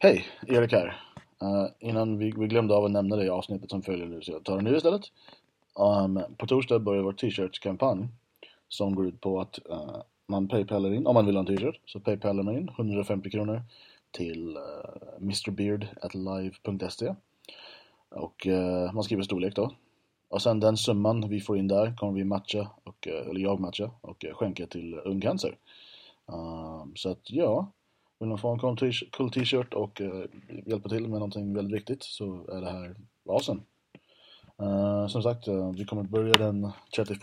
Hej, Erik här. Uh, innan vi, vi glömde av att nämna det i avsnittet som följer nu så jag tar det nu istället. Um, på torsdag börjar vår t-shirts-kampanj som går ut på att uh, man paypalar in, om man vill ha en t-shirt, så paypalar man in 150 kronor till eh, uh, mrbeard.live.se och uh, man skriver storlek då. Och sen den summan vi får in där kommer vi matcha, och, eller jag matcha och skänka till Ung Cancer. Um, så att ja, vill man få en cool t-shirt och uh, hjälpa till med någonting väldigt viktigt så är det här awesome. Uh, som sagt, uh, vi kommer börja den 31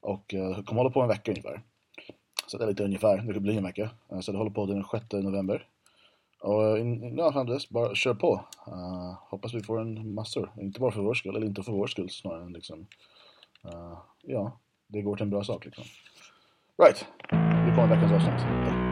och uh, kommer hålla på en vecka ungefär. Så det är lite ungefär, det blir en vecka. Uh, så det håller på den 6 november. Och in, ja, fram dess, bara kör på. Uh, hoppas vi får en massor. Inte bara för vår skull, eller inte för vår skull snarare än liksom. Uh, ja, det går till en bra sak liksom. Right, vi kommer veckans avsnitt.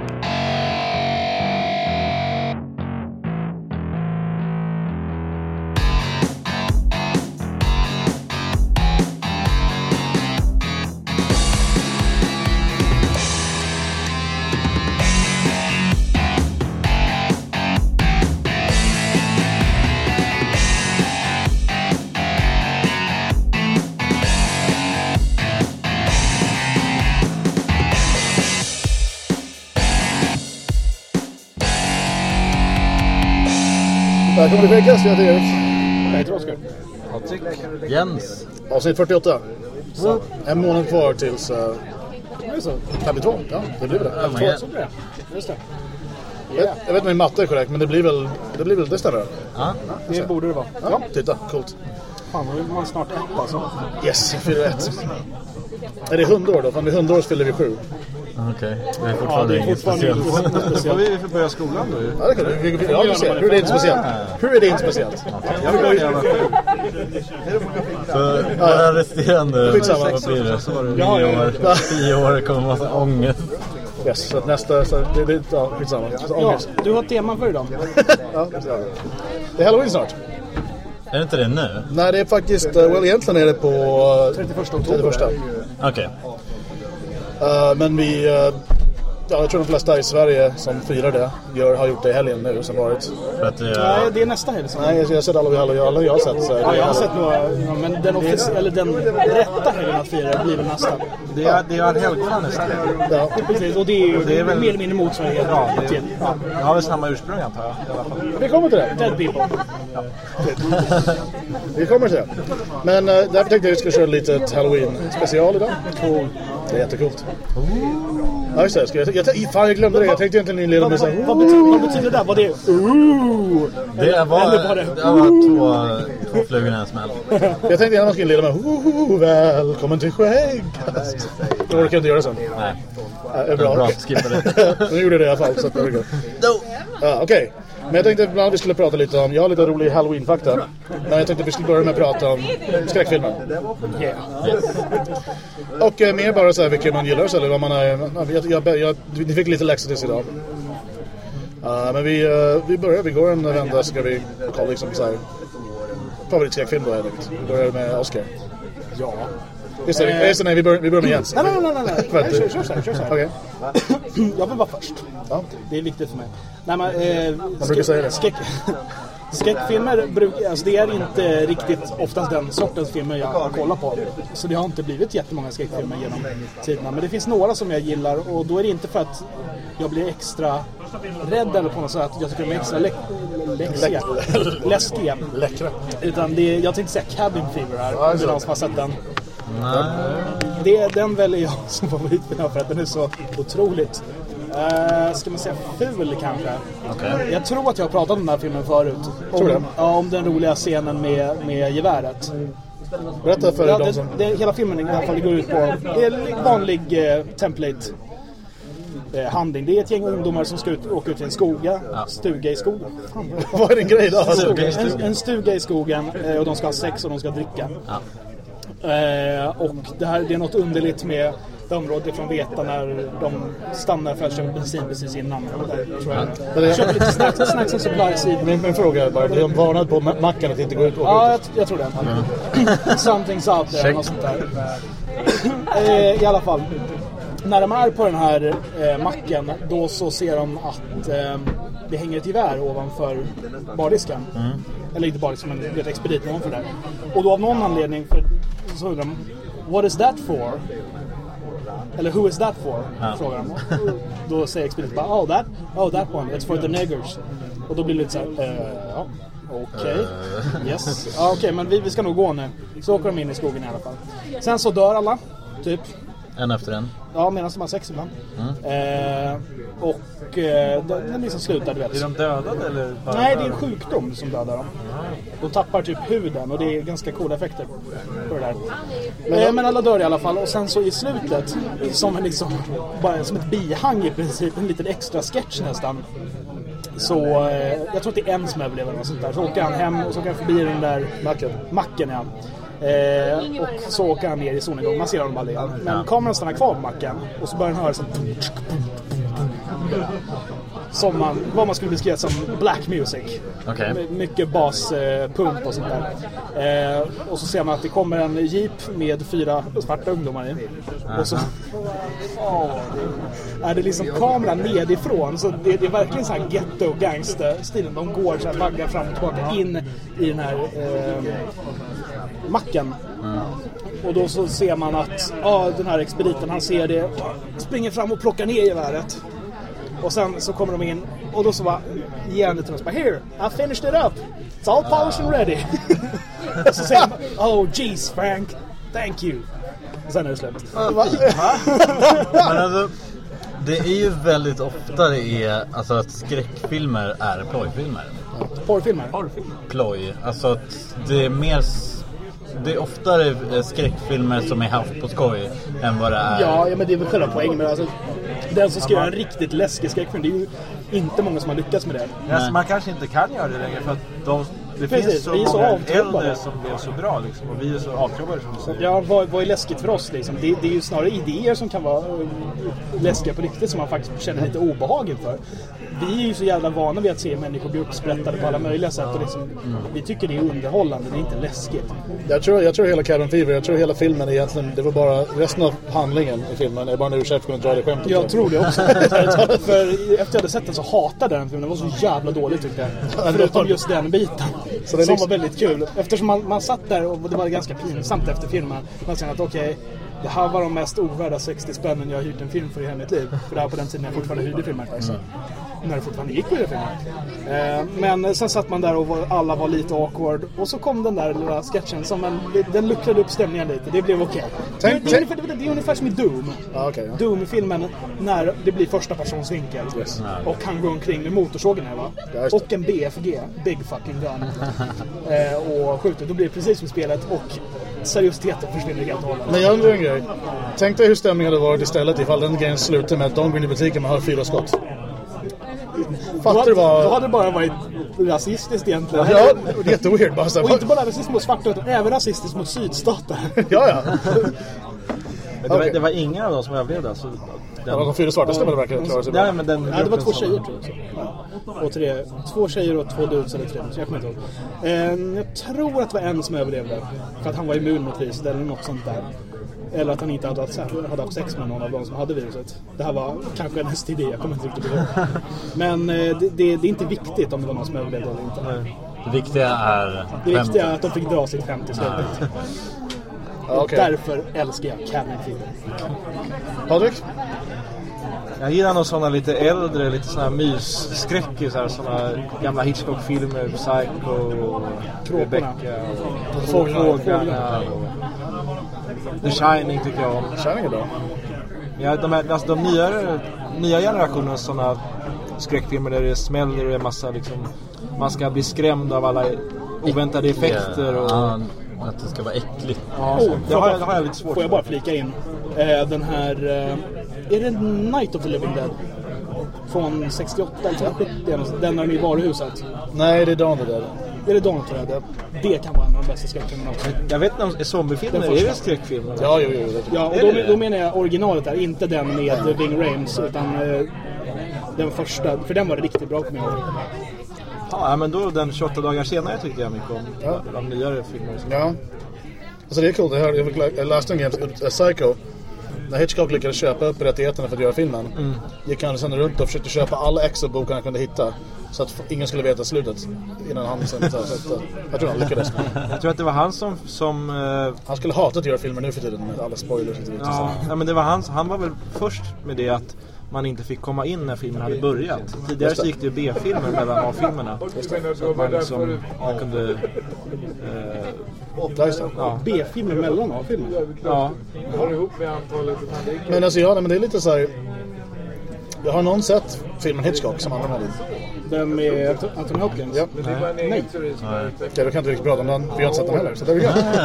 Välkommen till Vegas, jag heter Erik. Jag heter Oskar. Patrik. Jens. Avsnitt 48. Så, en månad kvar tills... Uh, så. 52, ja det blir det. Ja, Just det. Just det. Jag, jag vet inte om min matte är korrekt, men det blir väl... Det blir väl, det stämmer. Ja. Det borde det vara. Ja, titta, coolt. Fan, då är man snart ett alltså. Yes, jag fyller ett. Är det 100 år då? Fan, vid 100 år fyller vi sju. Okej, det är fortfarande Ja, det är inget fortfarande speciellt. inget Då får vi får börja skolan då. Ja, det kan du. Vi, vi, ja, vi ser. Hur är det inte speciellt? Hur är det inte speciellt? Jag vill börja med sju. För den resterande, Skitsamma. vad blir det? Tio år, tio år kommer massa ångest. Yes, så nästa... Så det, det, ja, skitsamma. Så Ja, du har tema för idag. Ja. Det är Halloween snart. Är det inte det nu? Nej, det är faktiskt... uh, Well, egentligen är det på... uh, 31 oktober. 31. Okej. Uh, men vi... uh, ja, jag tror de flesta i Sverige som firar det gör, har gjort det i helgen nu som varit. För att Nej, det är nästa helg. som- Nej, jag har sett alla vi alla, alla jag har sett. Så Ja, jag har sett några, ja, men den, offic- eller den rätta helgen att fira blir väl nästa. Det är, det är allhelgona nästa. Ja. Precis, och det är ju Det är väl- mer eller mindre motsvarighet Ja, det, till ja, det har väl samma ursprung antar jag. I alla fall. Vi kommer till det. Dead People. Vi kommer till det. Men uh, därför tänkte jag att vi ska köra lite Halloween-special idag. Cool. Det är jättecoolt. Ja, just det. Ska jag, jag, jag, fan, jag glömde det. Jag tänkte egentligen inleda med så här... Vad betyder, vad betyder det där? Var det ooh? Det var, Eller var det- det var två, två flugor i en smäll. Jag tänkte gärna man skulle inleda med Woho, välkommen till Skäggkast. Jag orkar inte göra sen. Nej, det det var bra. bra. Skippa det. Nu gjorde jag det i alla fall. Så att det var gött. Ja, Okej. Men jag tänkte ibland vi skulle prata lite om, jag har lite rolig halloween-fakta. Men jag tänkte vi skulle börja med att prata om skräckfilmer. Och eh, mer bara så här vilka man gillar så, eller vad man är. Jag, jag, jag, ni fick lite läxor tills idag. Uh, men vi, uh, vi börjar, vi går en vända så ska vi kolla liksom så här favoritskräckfilm då helt enkelt. Vi börjar med Oscar. Ja. Just det, just det nej, vi börjar, vi börjar med Jens. Nej, nej, nej, nej, nej. Nej kör, kör så här, kör så här. Okej. Jag vill vara först. Ja. Det är viktigt för mig. Nej, men, eh, brukar säga det. Skräck, skräckfilmer brukar, alltså det är inte riktigt oftast den sortens filmer jag kollar på. Så det har inte blivit jättemånga skräckfilmer genom tiderna. Men det finns några som jag gillar och då är det inte för att jag blir extra rädd eller på något sätt att jag tycker de är extra lä läxiga, läskiga. Läckra. Utan det är, jag tänkte säga Cabin Fever här, Ja, det är någon som har sett den. Nej. Det, den väljer jag som favoritfilm för att den är så otroligt Uh, ska man säga ful kanske? Okej. Jag tror att jag har pratat om den här filmen förut. Om, Tror du det? Ja, om den roliga scenen med, med geväret. Berätta för Ja, de det, som... det, hela filmen i alla fall går ut på en vanlig eh, template eh, handling. Det är ett gäng ungdomar som ska ut, åka ut till en skoga, stuga i skogen. Fan, vad- är din grej då? Stuga i en, en stuga i skogen eh, och de ska ha sex och de ska dricka. Ja. Eh, och det här det är något underligt med det området från Veta när de stannar för att köpa bensin precis innan. Där, tror jag. Köper lite snacks, snacks and supplies i. Min, min fråga är bara, de varnade på ma- macken att inte gå ut och Ja, jag, jag tror det. Something's out there, något sånt där. eh, I alla fall. När de är på den här eh, macken, då så ser de att eh, det hänger ett gevär ovanför bardisken. Eller inte bardisken, men det är ett expedit ovanför där. Och då av någon anledning för, så undrar de What is that for? Eller who is that for? Frågar de. Då säger expediten bara oh that, oh that one, it's for the niggers. Och då blir det lite så här, eh, ja, okej. Yes. Ja, okej, men vi, vi ska nog gå nu. Så åker de in i skogen i alla fall. Sen så dör alla, typ. En efter en. Ja, medan de har sex ibland. Eh, och eh, den, den liksom slutar, du vet. Är de dödade eller? bara Nej, det är en sjukdom som dödar dem. De tappar typ huden och det är ganska coola effekter på det där. Men, men alla dör i alla fall och sen så i slutet, som en liksom, bara som ett bihang i princip, en liten extra sketch nästan. Så eh, jag tror att det är en som överlever eller något sånt där. Så åker han hem och så åker han förbi den där Macken. macken. Ja. Eh, och så åker han ner i solnedgång. Man ser honom aldrig. Men kameran stannar kvar på macken och så börjar han höra så som man, vad man skulle beskriva som black music. Okej. My- Mycket baspump och sånt där. Eh, och så ser man att det kommer en jeep med fyra svarta ungdomar i. Och så är det liksom kameran nedifrån. Så det, det är verkligen så här ghetto gangster-stilen. De går så här, vaggar fram och tillbaka in i den här eh, macken. Och då så ser man att ja, den här expediten, han ser det, springer fram och plockar ner geväret. Och sen så kommer de in och då så bara ger han det till oss. Bara, Here, I finished it up. It's all polished and ready. och så säger han Oh jeez Frank, thank you. Och sen är det slut. Men alltså, det är ju väldigt ofta det är alltså att skräckfilmer är plojfilmer. Porrfilmer. Ploj. Alltså att det är mer... Det är oftare eh, skräckfilmer som är haft på skoj än vad det är... Ja, ja, men det är väl själva poängen. Men alltså, den som ska göra en riktigt läskig skräckfilm, det är ju inte många som har lyckats med det. Alltså, man kanske inte kan göra det längre för att de, det Precis, finns så vi är så många avtrubbade. äldre som blev så bra liksom, och vi är så avtrubbade som du säger. Ja, vad, vad är läskigt för oss liksom? Det, det är ju snarare idéer som kan vara uh, läskiga på riktigt som man faktiskt känner lite obehag inför. Vi är ju så jävla vana vid att se människor bli uppsprättade på alla möjliga sätt och liksom, vi tycker det är underhållande, det är inte läskigt. Jag tror, jag tror hela Cabin Fever, jag tror hela filmen är egentligen, det var bara, resten av handlingen i filmen är bara en ursäkt för att kunna dra det skämtet. Jag tror det också. för efter jag hade sett den så hatade jag den filmen. Den var så jävla dålig tyckte jag. Förutom just den biten. Så det är som liksom- var väldigt kul. Eftersom man, man satt där och det var ganska pinsamt efter filmen. Man kände att okej, det här var de mest ovärda 60 spännen jag har hyrt en film för i hela mitt liv. För det här på den tiden jag fortfarande hyrde filmer faktiskt. När det fortfarande gick hyra filmer. Eh, men sen satt man där och var, alla var lite awkward. Och så kom den där lilla sketchen som en, den luckrade upp stämningen lite. Det blev okej. Det, Tänk- det, är ungefär- det är ungefär som i Doom. Okej, ja. Doom-filmen när det blir första persons vinkel. Och han går omkring med motorsågen här va? Det. och en BFG, Big Fucking Gun. eh, och skjuter. Då blir det precis som spelet och seriositeten försvinner helt och hållet. Men jag undrar en grej. Tänk dig hur stämningen hade varit istället ifall den grejen slutar med att de går in i butiken och har fyra skott. Fattar hade- du vad... då hade det bara varit rasistiskt egentligen. Ja, det är jätteweird bara så Och inte bara rasistiskt mot svarta utan även rasistiskt mot sydstater. Ja, ja. Men det, var, Okej. det var ingen av dem som överlevde alltså. Ja, de fyra svarta stämmer verkar klara sig. Nej, men den Ja, det var två tjejer tror jag. Ja. Och tre, två tjejer och två dudes eller tre. Jag kommer inte ihåg. Eh, jag tror att det var en som överlevde. För att han var immun mot viruset eller något sånt där. Eller att han inte hade haft, sex- hade haft sex med någon av dem som hade viruset. Det här var kanske en STD, jag kommer inte riktigt ihåg. Men eh, det, det, det är inte viktigt om det var någon som överlevde eller inte. Det viktiga är Det viktiga är att de fick dra sitt skämt i slutet. Och okej. därför älskar jag Cabin Fever. Patrik? Jag gillar nog sådana lite äldre, lite sådana här mysskräckisar. Sådana gamla Hitchcock-filmer, Psycho, och Rebecca och Fåglarna. The Shining tycker jag om. Shining är bra. Ja, de, här, alltså de nyare, nya generationens sådana skräckfilmer där det smäller och det är massa liksom... Man ska bli skrämd av alla oväntade effekter och... Ja, att det ska vara äckligt. Ja, Oh, det, har jag, det har jag lite svårt Får jag bara flika in? Eh, den här... Eh, är det Night of the Living Dead? Från 68 eller 70? Den där i varuhuset. Nej, det är Dawn the Dead. Är det Dawn of the Dead? Det kan vara en av de bästa skräckfilmerna också. Jag vet inte om zombiefilmer, är det skräckfilmer? Ja, jo, jo. Ja, och Är då, då menar jag originalet där, inte den med Ving Rhames utan eh, den första, för den var det riktigt bra kommer jag ihåg. Ja, men då den 28 dagar senare tyckte jag mycket om. Ja. De nyare filmerna. Ja. Alltså det är coolt. Jag, läste en grej, om Psycho. När Hitchcock lyckades köpa upp rättigheterna för att göra filmen gick han sen runt och försökte köpa alla Excel-bokar han kunde hitta så att ingen skulle veta slutet innan han sen så att, Jag tror han lyckades. Jag tror att det var han som... som eh, Han skulle hata att göra filmer nu för tiden med alla spoilers och ja, ja, men det var han, han var väl först med det att man inte fick komma in när filmen hade börjat. Tidigare så gick det ju B-filmer mellan A-filmerna. Så att man liksom man kunde... Eh, Ja, just det. ja, B-filmer mellan A-filmer. ja, Men alltså ja, nej, men det är lite så här. Jag har någon sett filmen Hitchcock som andra Melin. Den med Anthony Hopkins. Ja. Nej. Okej, då kan jag inte riktigt prata om den, för jag har inte sett den heller. Så det är väl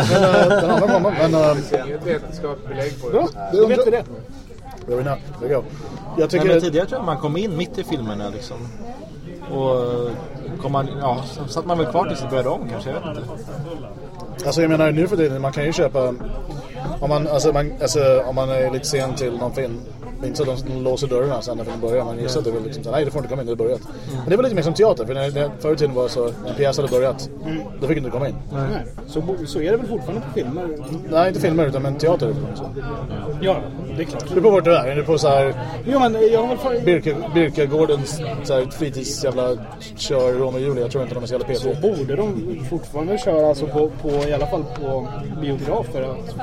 Men uh, den andra var man. Men uh, bra, det Då vet vi det. There we go. Jag Nej, tycker... men tidigare tror jag man kom in mitt i filmerna liksom. Och kom man, ja, så satt man väl kvar tills det började om kanske, jag vet inte. Alltså jag menar nu för tiden, man kan ju köpa... Om man, alltså, man, alltså, om man är lite sen till någon film. Det är inte så att de låser dörrarna sen när filmen börjar. Man gissar att det är liksom nej du får inte komma in, det har börjat. Men det var lite mer som teater. För när, när, förr i tiden var det så, när en pjäs hade börjat, då fick du inte komma in. Nej. Så, så är det väl fortfarande på filmer? Nej, inte filmer utan men teater. så. Ja, det är klart. Du är på vart du är. Är du på så här Jo, men jag har väl... För... Birke, Birkagårdens så här, fritids jävla kör Romeo och Julia? Jag tror inte de är så jävla Så PT. borde de fortfarande köra alltså på, på, i alla fall på biografer. Att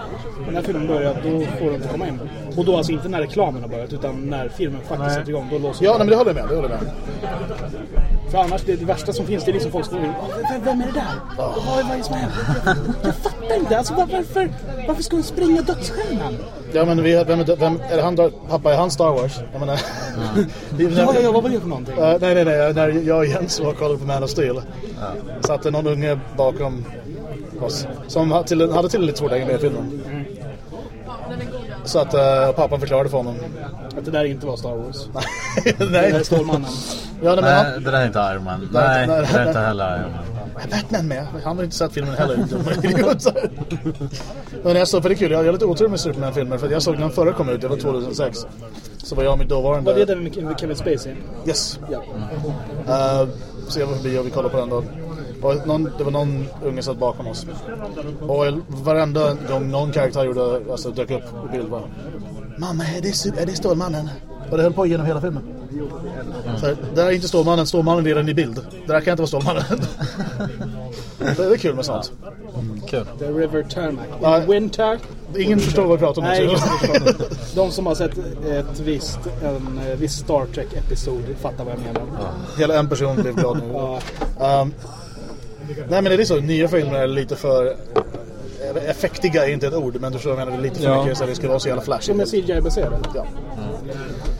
när filmen börjar, då får de inte komma in. Och då alltså inte när reklamen har börjat, utan när filmen faktiskt sätter igång. Då låser Ja, nej, men det håller jag med. Det håller jag med. För annars, det, det värsta som finns, det är liksom folk som går in. Vem, vem är det där? Vad är vad är det som händer? Jag, jag fattar inte. Alltså, var, varför, varför ska hon springa dödsstjärnan? Ja, men vi, vem, vem, är han? Pappa, är han Star Wars? Jag menar... Är- Ja, ja, ja, vad var det för någonting? Eh, nej, nej, nej. När jag och Jens var och kollade på Man of Steel satt det någon unge bakom oss som hade till, hade till lite svårt att hänga med i filmen. Så att uh, pappan förklarade för honom. Att det där inte var Star Wars. Det där är nej. Stålmannen. Ja, nej, Nej, det där är inte Iron Man. Nej, Nej, nej, det där är nej. inte heller Iron Man. Batman med. Han har inte sett filmen heller. Men jag såg, för det är kul, jag har lite otur med Superman-filmer för jag såg den förra kom ut, det var 2006. Så var jag och mitt dåvarande... Var det den med Kevin Spacey? Yes. Ja. Uh, så jag var förbi och vi kollade på den då. Och någon, det var någon unge satt bakom oss. Och varenda gång någon karaktär gjorde, alltså, dök upp i bild bara Mamma, är det, är det Stålmannen? Och det höll på genom hela filmen. Så, det där är inte Stålmannen, Stålmannen är redan i bild. Det där kan inte vara Stålmannen. det är kul med sånt. Kul. The River Tarmac. Nej. Winter. Ingen förstår vad vi pratar om. Nej. De som har sett ett visst, en eh, viss Star Trek-episod fattar vad jag menar. Hela en person blev glad nu. Ja. Um, nej men det är så, nya filmer är lite för... Effektiga är inte ett ord, men du förstår vad jag menar. Det är lite för Ja. mycket så att det ska vara så jävla Som är flashigt. CGI-baserade. Ja,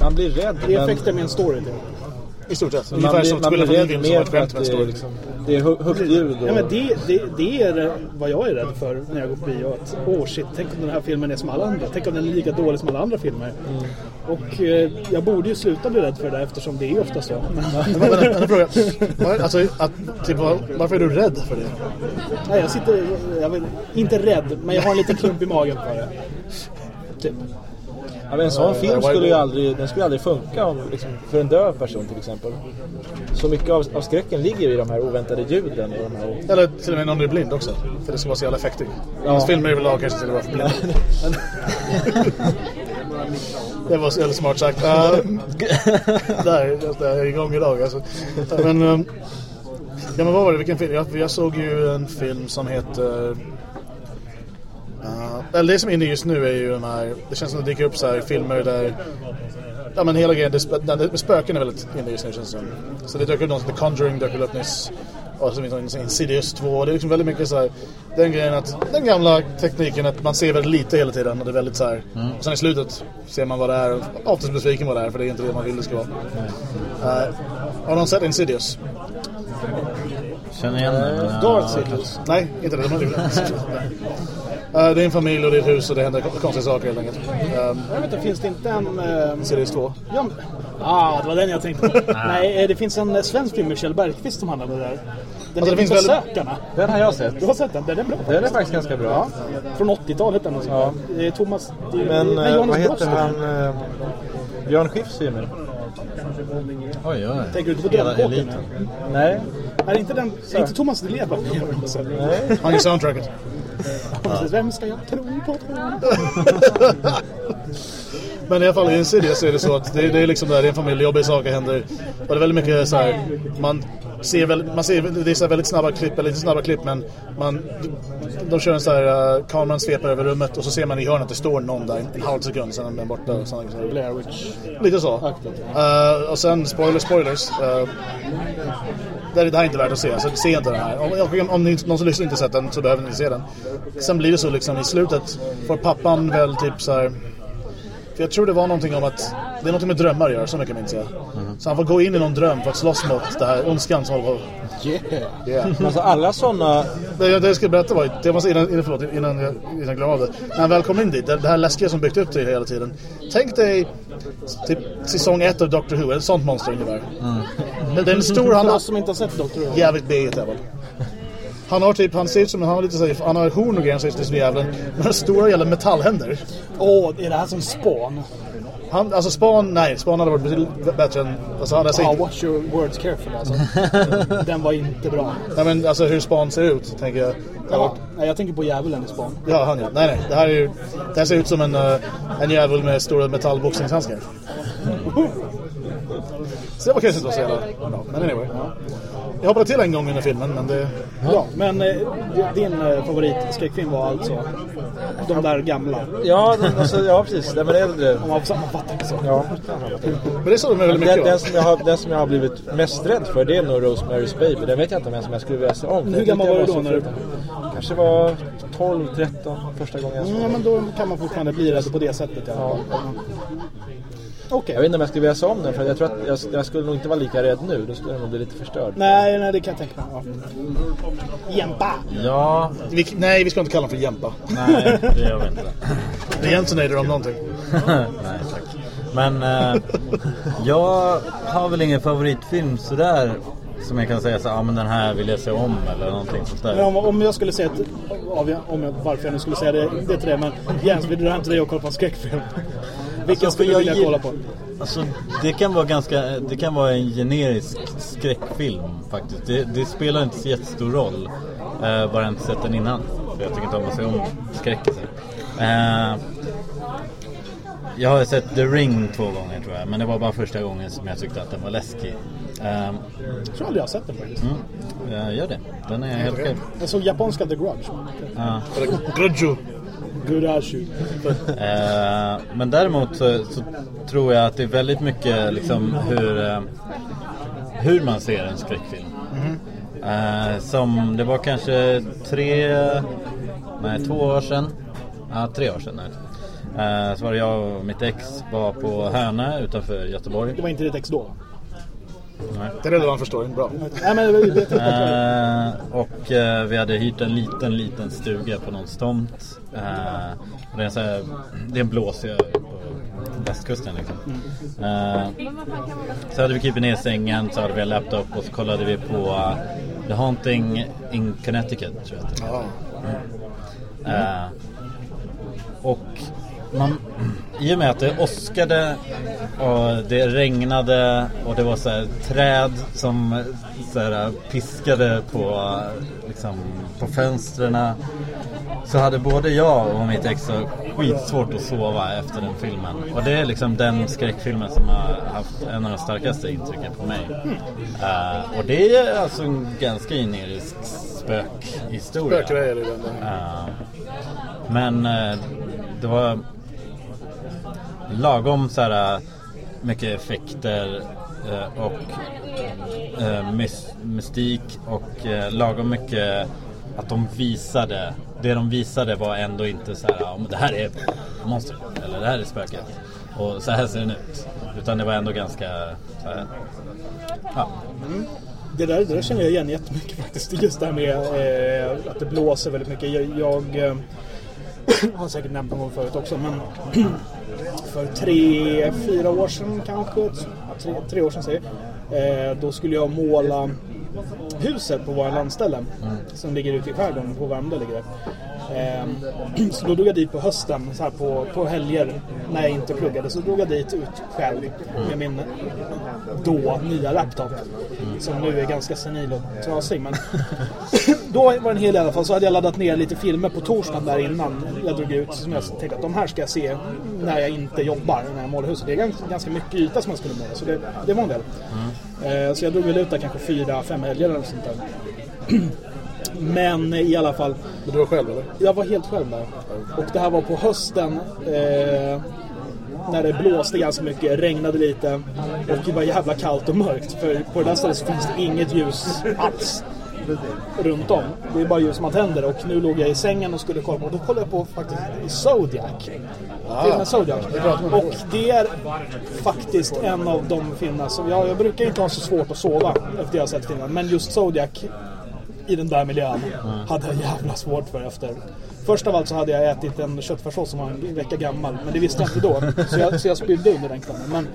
Man blir rädd. Det är men- effekter med en story till. i stort sett. Man Ungefär blir, som man blir en rädd film som mer för att en det är, liksom, det är hö- högt ljud och... Ja, men det, det, det är eh, vad jag är rädd för när jag går på bio. Att, åh shit, tänk om den här filmen är som alla andra. Tänk om den är lika dålig som alla andra filmer. Och eh, jag borde ju sluta bli rädd för det där eftersom det är ju ofta så. Men, Men, men, men, en fråga. Var- Alltså, att, typ, var- varför är du rädd för det? nej, jag sitter, jag vet, inte rädd, men jag har en liten klump i magen för det. Typ. Ja, men en sån film skulle ju aldrig, den skulle aldrig funka om, liksom, för en döv person till exempel. Så mycket av, av skräcken ligger i de här oväntade ljuden. Och de här, Eller till och med någon du är blind också. För det ska vara så jävla effektig. Ja. Hans filmer överlag kanske till och med för blind. Det var jävla smart sagt. Uh, där, jag är igång idag alltså. Men, um, ja men vad var det, vilken film? Jag, jag såg ju en film som heter... Uh, eller det som är inne just nu är ju de här, det känns som att det dyker upp så här filmer där Ja men hela grejen, det, spö- det, det, spöken är väldigt inne just nu känns det som. Så det dök upp någon som heter Conjuring, dök upp nyss. Och så finns det Insidious 2. Det är liksom väldigt mycket så här, den grejen att, den gamla tekniken att man ser väldigt lite hela tiden och det är väldigt så här. Och sen i slutet ser man vad det är oftast besviken vad det är för det är inte det man vill det ska vara. Uh, har någon sett Insidious? Känner igen den. jag- Darth Sidious. Nej, inte det. De har. Uh, det är en familj och det är ett hus och det händer konstiga saker helt enkelt. Um, Jag vet inte, finns det inte en... Eh, Insidious 2. ja, ah, det var den jag tänkte på. Nej, eh, det finns en eh, svensk film med Kjell Bergqvist som handlar om det där. Den Alltså, heter det finns väldigt- Besökarna. Den har jag sett. Du har sett den? Den är bra. Den är faktiskt ganska bra. Från 80-talet den. Ja. Det är Thomas... Men nej, eh, Johannes vad heter Brost. han? Eh, Björn Skifs är ju med. Oj, oj. Tänker du inte på eliten. Nej, Är inte, den, är inte Thomas Leva med också? Han är soundtracket. Vem ska jag tro på? Men i alla fall i Insidious så är det så att det, det är liksom där, det är en familj, jobbiga saker händer. Och det är väldigt mycket så här, man ser väl, man ser, det är så här väldigt snabba klipp, eller inte snabba klipp men man, de kör en så här, uh, kameran sveper över rummet och så ser man i hörnet att det står någon där en halv sekund sen är den borta och sådana grejer. Blair Witch. Lite så. Uh, och sen spoilers, spoilers. Uh, det, här är inte värt att se, så se inte den här. Om, om, om ni, någon som lyssnar inte sett den så behöver ni inte se den. Sen blir det så liksom i slutet får pappan väl typ så här. För jag tror det var någonting om att det är någonting med drömmar att göra, så mycket minns jag. Så han får gå in i någon dröm för att slåss mot det här ondskan som håller på. Yeah. Yeah. Men alltså alla sådana... Det, jag- det jag ska berätta var, det var innan, innan, förlåt, innan jag, innan jag glömmer av det. När han väl kom in dit, det, det här läskiga som byggt upp till hela tiden. Tänk dig typ säsong ett av Doctor Who, ett sånt monster ungefär. Det, det är en stor, han oss som inte har sett Dr. Who. jävligt B i tävlan. Han har typ, han ser ut som, han har lite så här, han har horn och grejer, han ser djävulen. Men har stora jävla metallhänder. Åh, är det här som Spawn? Han, alltså Span, nej, Span hade varit betydligt bättre än, alltså han hade sett, watch your words careful alltså. Den var inte bra. nej men alltså hur Span ser ut, tänker jag. Ja, jag tänker på djävulen i Spawn. Ja, han ja. Nej, nej. Det här är ju... Det här ser ut som en, uh, en jävel med stora metallboxningshandskar. Så det var kanske inte var så jävla bra. Men anyway. Jag hoppade till en gång under filmen, men det... Ja, men eh, din eh, favoritskräckfilm var alltså de där gamla. Ja, den, alltså, ja precis. Den är äldre. Om man får sammanfatta det så. Ja. Men det såg de väldigt Den, mycket den, av. som jag har, den som jag har blivit mest rädd för det är nog Rosemary's Baby. Den vet jag inte om ens om jag skulle vilja se om. Hur Den gammal jag var du då så när du-. Kanske var 12, 13 första gången jag såg Ja, den. men då kan man fortfarande bli rädd på det sättet. Ja. Okej. Jag vet inte om jag skulle vilja se om den för jag tror att jag, jag skulle nog inte vara lika rädd nu. Då skulle jag nog bli lite förstörd. Nej, nej, det kan jag tänka mig. Ja. Jämpa! Ja, Vi, nej, vi ska inte kalla honom för Jämpa. nej det gör vi inte. Det är Jensenator om någonting. Nej tack. Men eh, jag har väl ingen favoritfilm sådär som jag kan säga så ja men den här vill jag se om eller någonting sånt Men där. om, om jag skulle säga av, om jag, varför jag nu skulle säga det, det till det, men Jens, vill du hem till dig och kolla på en skräckfilm? Vilken Alltså, skulle för du vilja kolla på? Alltså det kan vara ganska, det kan vara en generisk skräckfilm faktiskt. Det, det spelar inte så jättestor roll. Eh, bara jag inte sett den innan. För jag tycker inte om att se om skräckisar. Eh, jag har sett The Ring två gånger tror jag. Men det var bara första gången som jag tyckte att den var läskig. Eh, Jag tror aldrig jag har sett den faktiskt. mm, jag gör det. Den är helt okej. Jag såg japanska The Grudge. Ja. Grudjo. Gurashu. Eh, men däremot så, så tror jag att det är väldigt mycket liksom hur, eh, hur man ser en skräckfilm. Eh, som det var kanske tre, nej två år sedan. Ja, tre år sedan. Nej. Eh, så var det jag och mitt ex var på Hönö utanför Göteborg. Det var inte ditt ex då? Nej. Det är relevant förstår bra. Nej, men. Eh, och eh, vi hade hyrt en liten, liten stuga på någon tomt. Och det, är så här, det är en blåsig på västkusten liksom. Eh, så hade vi krypit ner i sängen, så hade vi en laptop och så kollade vi på eh, The Haunting in Connecticut tror jag att det. Eh, och man, i och med att det åskade och det regnade och det var så här träd som så här piskade på, liksom, på fönstren. Så hade både jag och mitt ex så skitsvårt att sova efter den filmen. Och det är liksom den skräckfilmen som har haft en av de starkaste intrycken på mig. Eh, och det är alltså en ganska generisk spökhistoria. Spökgrejer i den. där. Eh, men eh, det var lagom så här mycket effekter och mys- mystik och lagom mycket att de visade det de visade var ändå inte så här det här är monster eller det här är spöket och så här ser den ut utan det var ändå ganska så här, ja, mm. Det där, det där känner jag igen jättemycket faktiskt. Just det här med eh, att det blåser väldigt mycket. Jag, jag eh, har säkert nämnt någon gång förut också, men för tre, fyra år sedan kanske, tre, tre år sedan säger jag, eh, då skulle jag måla huset på våra landställe som ligger ute i skärgården, på Värmdö ligger det. Ehm, så då drog jag dit på hösten, så här på, på helger när jag inte pluggade. Så drog jag dit ut själv med min då nya laptop. Som nu är ganska senil och trasig. Men då var det en hel i alla fall. Så hade jag laddat ner lite filmer på torsdagen där innan jag drog ut. Som jag tänkte att de här ska jag se när jag inte jobbar, när jag målar huset. Det är ganska, mycket yta som man skulle måla. Så det, det var en del. Mm. så jag drog väl ut där kanske fyra, fem helger eller sånt där. Men i alla fall, men du var själv eller? jag var helt själv där. Och det här var på hösten. Eh, när det blåste ganska mycket, regnade lite och det var jävla kallt och mörkt. För på det där stället så finns det inget ljus alls runt om. Det är bara ljus man tänder och nu låg jag i sängen och skulle kolla på och då kollade jag på faktiskt Zodiac. Filmen Zodiac. Och det är faktiskt en av de filmer som, ja, jag brukar inte ha så svårt att sova efter jag har sett filmen. Men just Zodiac i den där miljön hade jag jävla svårt för efter. Först av allt så hade jag ätit en köttfärssås som var en vecka gammal. Men det visste jag inte då. Så jag, så jag spydde under den kvällen. Men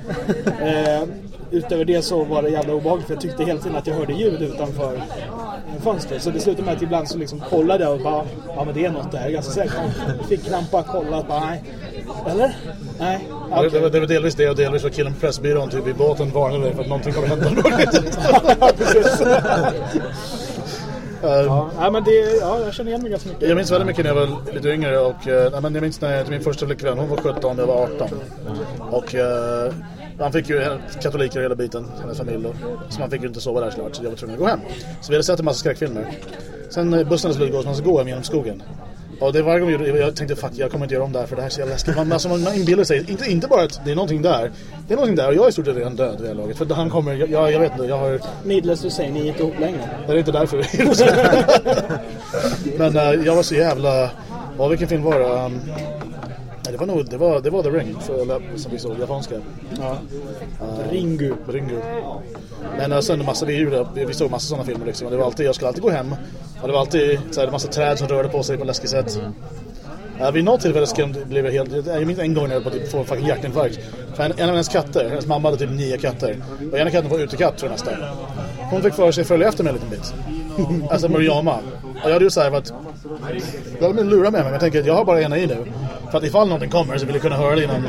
eh, utöver det så var det jävla obehagligt. För jag tyckte hela tiden att jag hörde ljud utanför fönstret. Så det slutade med att ibland så liksom kollade jag och bara Ja men det är något där. Jag är ganska säker. Fick krampa, kolla bara nej. Eller? Nej. Okej. Det, var, det var delvis det och delvis var killen på Pressbyrån typ i båten varnade dig för att någonting kommer hända. Ja, precis. Eh, Ja, men det, ja, jag känner igen mig ganska mycket. Jag minns väldigt mycket när jag var lite yngre och eh, men jag minns när min första flickvän, hon var 17 jag var 18. Och eh, han fick ju katoliker hela biten, hennes familj då. Så man fick ju inte sova där såklart så jag var tvungen att gå hem. Så vi hade sett en massa skräckfilmer. Sen eh, bussen skulle gå så man skulle gå hem genom skogen. Och det varje gång jag, jag tänkte fuck jag kommer inte göra om det här för det här är så jävla läskigt. Man, alltså, man, man inbillar sig, inte, inte bara att det är någonting där. Det är någonting där och jag är i stort sett redan död vid det här laget. För han kommer, jag, jag, jag vet inte, jag har Needless to say, ni är inte ihop längre. det är inte därför. Men eh, jag var så jävla... Ja, vilken film var det? Um, nej, det var nog det var, det var The Ring, för, som vi såg, japanska. Ja. Ringu. Ringu. Men uh, sen en massa, vi, gjorde, vi, såg massa sådana filmer liksom. Och det var alltid, jag skulle alltid gå hem. Och det var alltid så här, massa träd som rörde på sig på ett läskigt sätt. Uh, vid något tillfälle blev jag helt... Jag minns en gång när jag höll på att typ få en fucking hjärtinfarkt. För en, en av hennes katter, hennes mamma hade typ nio katter. Och ena katten var utekatt tror jag nästan. Hon fick för sig att följa efter mig en liten bit. alltså Muriama. Och jag hade ju såhär att... Jag hade lura med mig men jag tänker att jag har bara ena i nu. För att ifall någonting kommer så vill jag kunna höra det innan.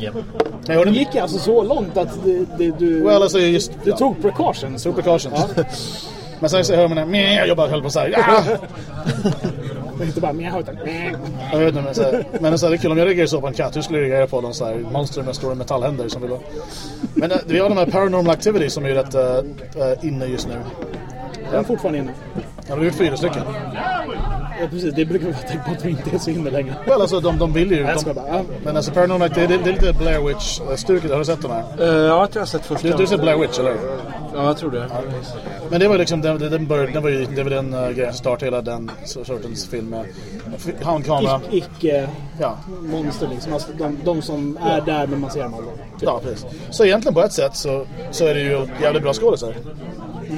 Japp. Men jag hörde Det gick alltså så långt att det, det, du, Well, alltså just... du tog precautions. Tog precautions. Men sen så hör man det jag bara höll på såhär. Ah! Inte bara mjau utan Jag vet inte, men, så här, men så här, det är kul om jag reagerar så på en katt. Hur skulle jag reagera på någon så här monster med stora metallhänder som vill ha... Men äh, vi har de här Paranormal Activity som är rätt äh, inne just nu. Den är fortfarande inne. Ja, vi har gjort fyra stycken. Ja, precis, det brukar vara tecken på att vi inte är så inne längre. Well, alltså de, de vill ju... De, bara, ja. men alltså Paranormal Activity, det, det är lite Blair Witch-stuket. Har du sett den här? Eh, ja, jag tror jag har sett första. Du, du har sett Blair Witch, eller? Ja, jag tror det. Men det var liksom, den, den, började, den var ju, det var den uh, grejen som startade hela den sortens film med handkamera. Ic- Icke Ja, liksom. Alltså, de, de som är där men man ser dem aldrig. ja, precis. Så egentligen på ett sätt så, så är det ju jävligt bra skådisar.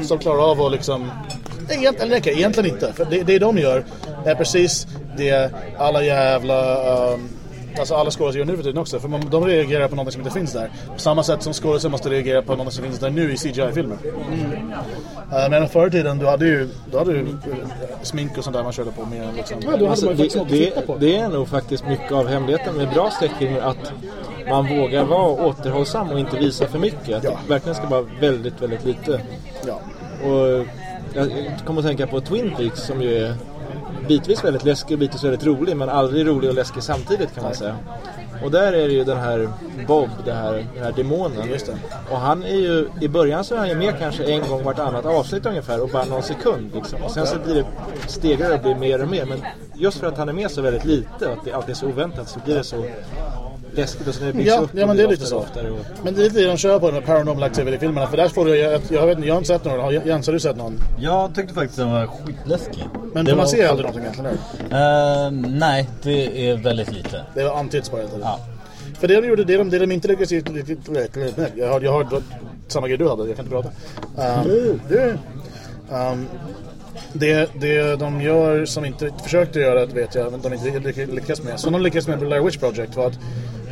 Som klarar av att liksom... Egentligen, eller egentligen inte. För det, det de gör är precis det alla jävla... Um, alltså alla skådespelare gör nu för tiden också. För man, de reagerar på något som inte finns där. På samma sätt som skådespelare måste reagera på något som finns där nu i CGI-filmer. Uh, men förr i tiden, du hade ju, du hade ju eh, smink och sånt där man körde på mer liksom. Ja, då hade Alltså, man ju faktiskt det, det, det är nog faktiskt mycket av hemligheten med bra skräckfilmer att man vågar vara återhållsam och inte visa för mycket. Att Ja. det verkligen ska vara väldigt, väldigt lite. Ja. Och jag kommer att tänka på Twin Peaks som ju är bitvis väldigt läskig och bitvis väldigt rolig men aldrig rolig och läskig samtidigt kan man säga. Och där är det ju den här Bob, det här, den här demonen. Just det. Och han är ju, i början så är han ju med kanske en gång vartannat avsnitt ungefär och bara någon sekund liksom. Och sen så blir det, stegrar det och blir mer och mer. Men just för att han är med så väldigt lite och att det alltid är så oväntat så blir det så läskigt och sen det byggs Ja, upp ja, men det är lite så. och. Men det är lite det de kör på de här Paranormal Activity-filmerna. För där får du, jag, jag, vet, inte, jag har inte sett någon. Har- Jens, har du sett någon? Jag tyckte faktiskt den var skitläskig. Men det man var- ser aldrig någonting egentligen. Eh, nej, det är väldigt lite. Det var antyds bara tiden. Ja. För det de gjorde, det de, det de inte lyckades. Jag har, jag har samma grej du hade, jag kan inte prata. Um, det, um, det, det de gör som inte försökte göra, det vet jag, men de inte lyck- lyckades med. Som de lyckades med Blair Witch Project var att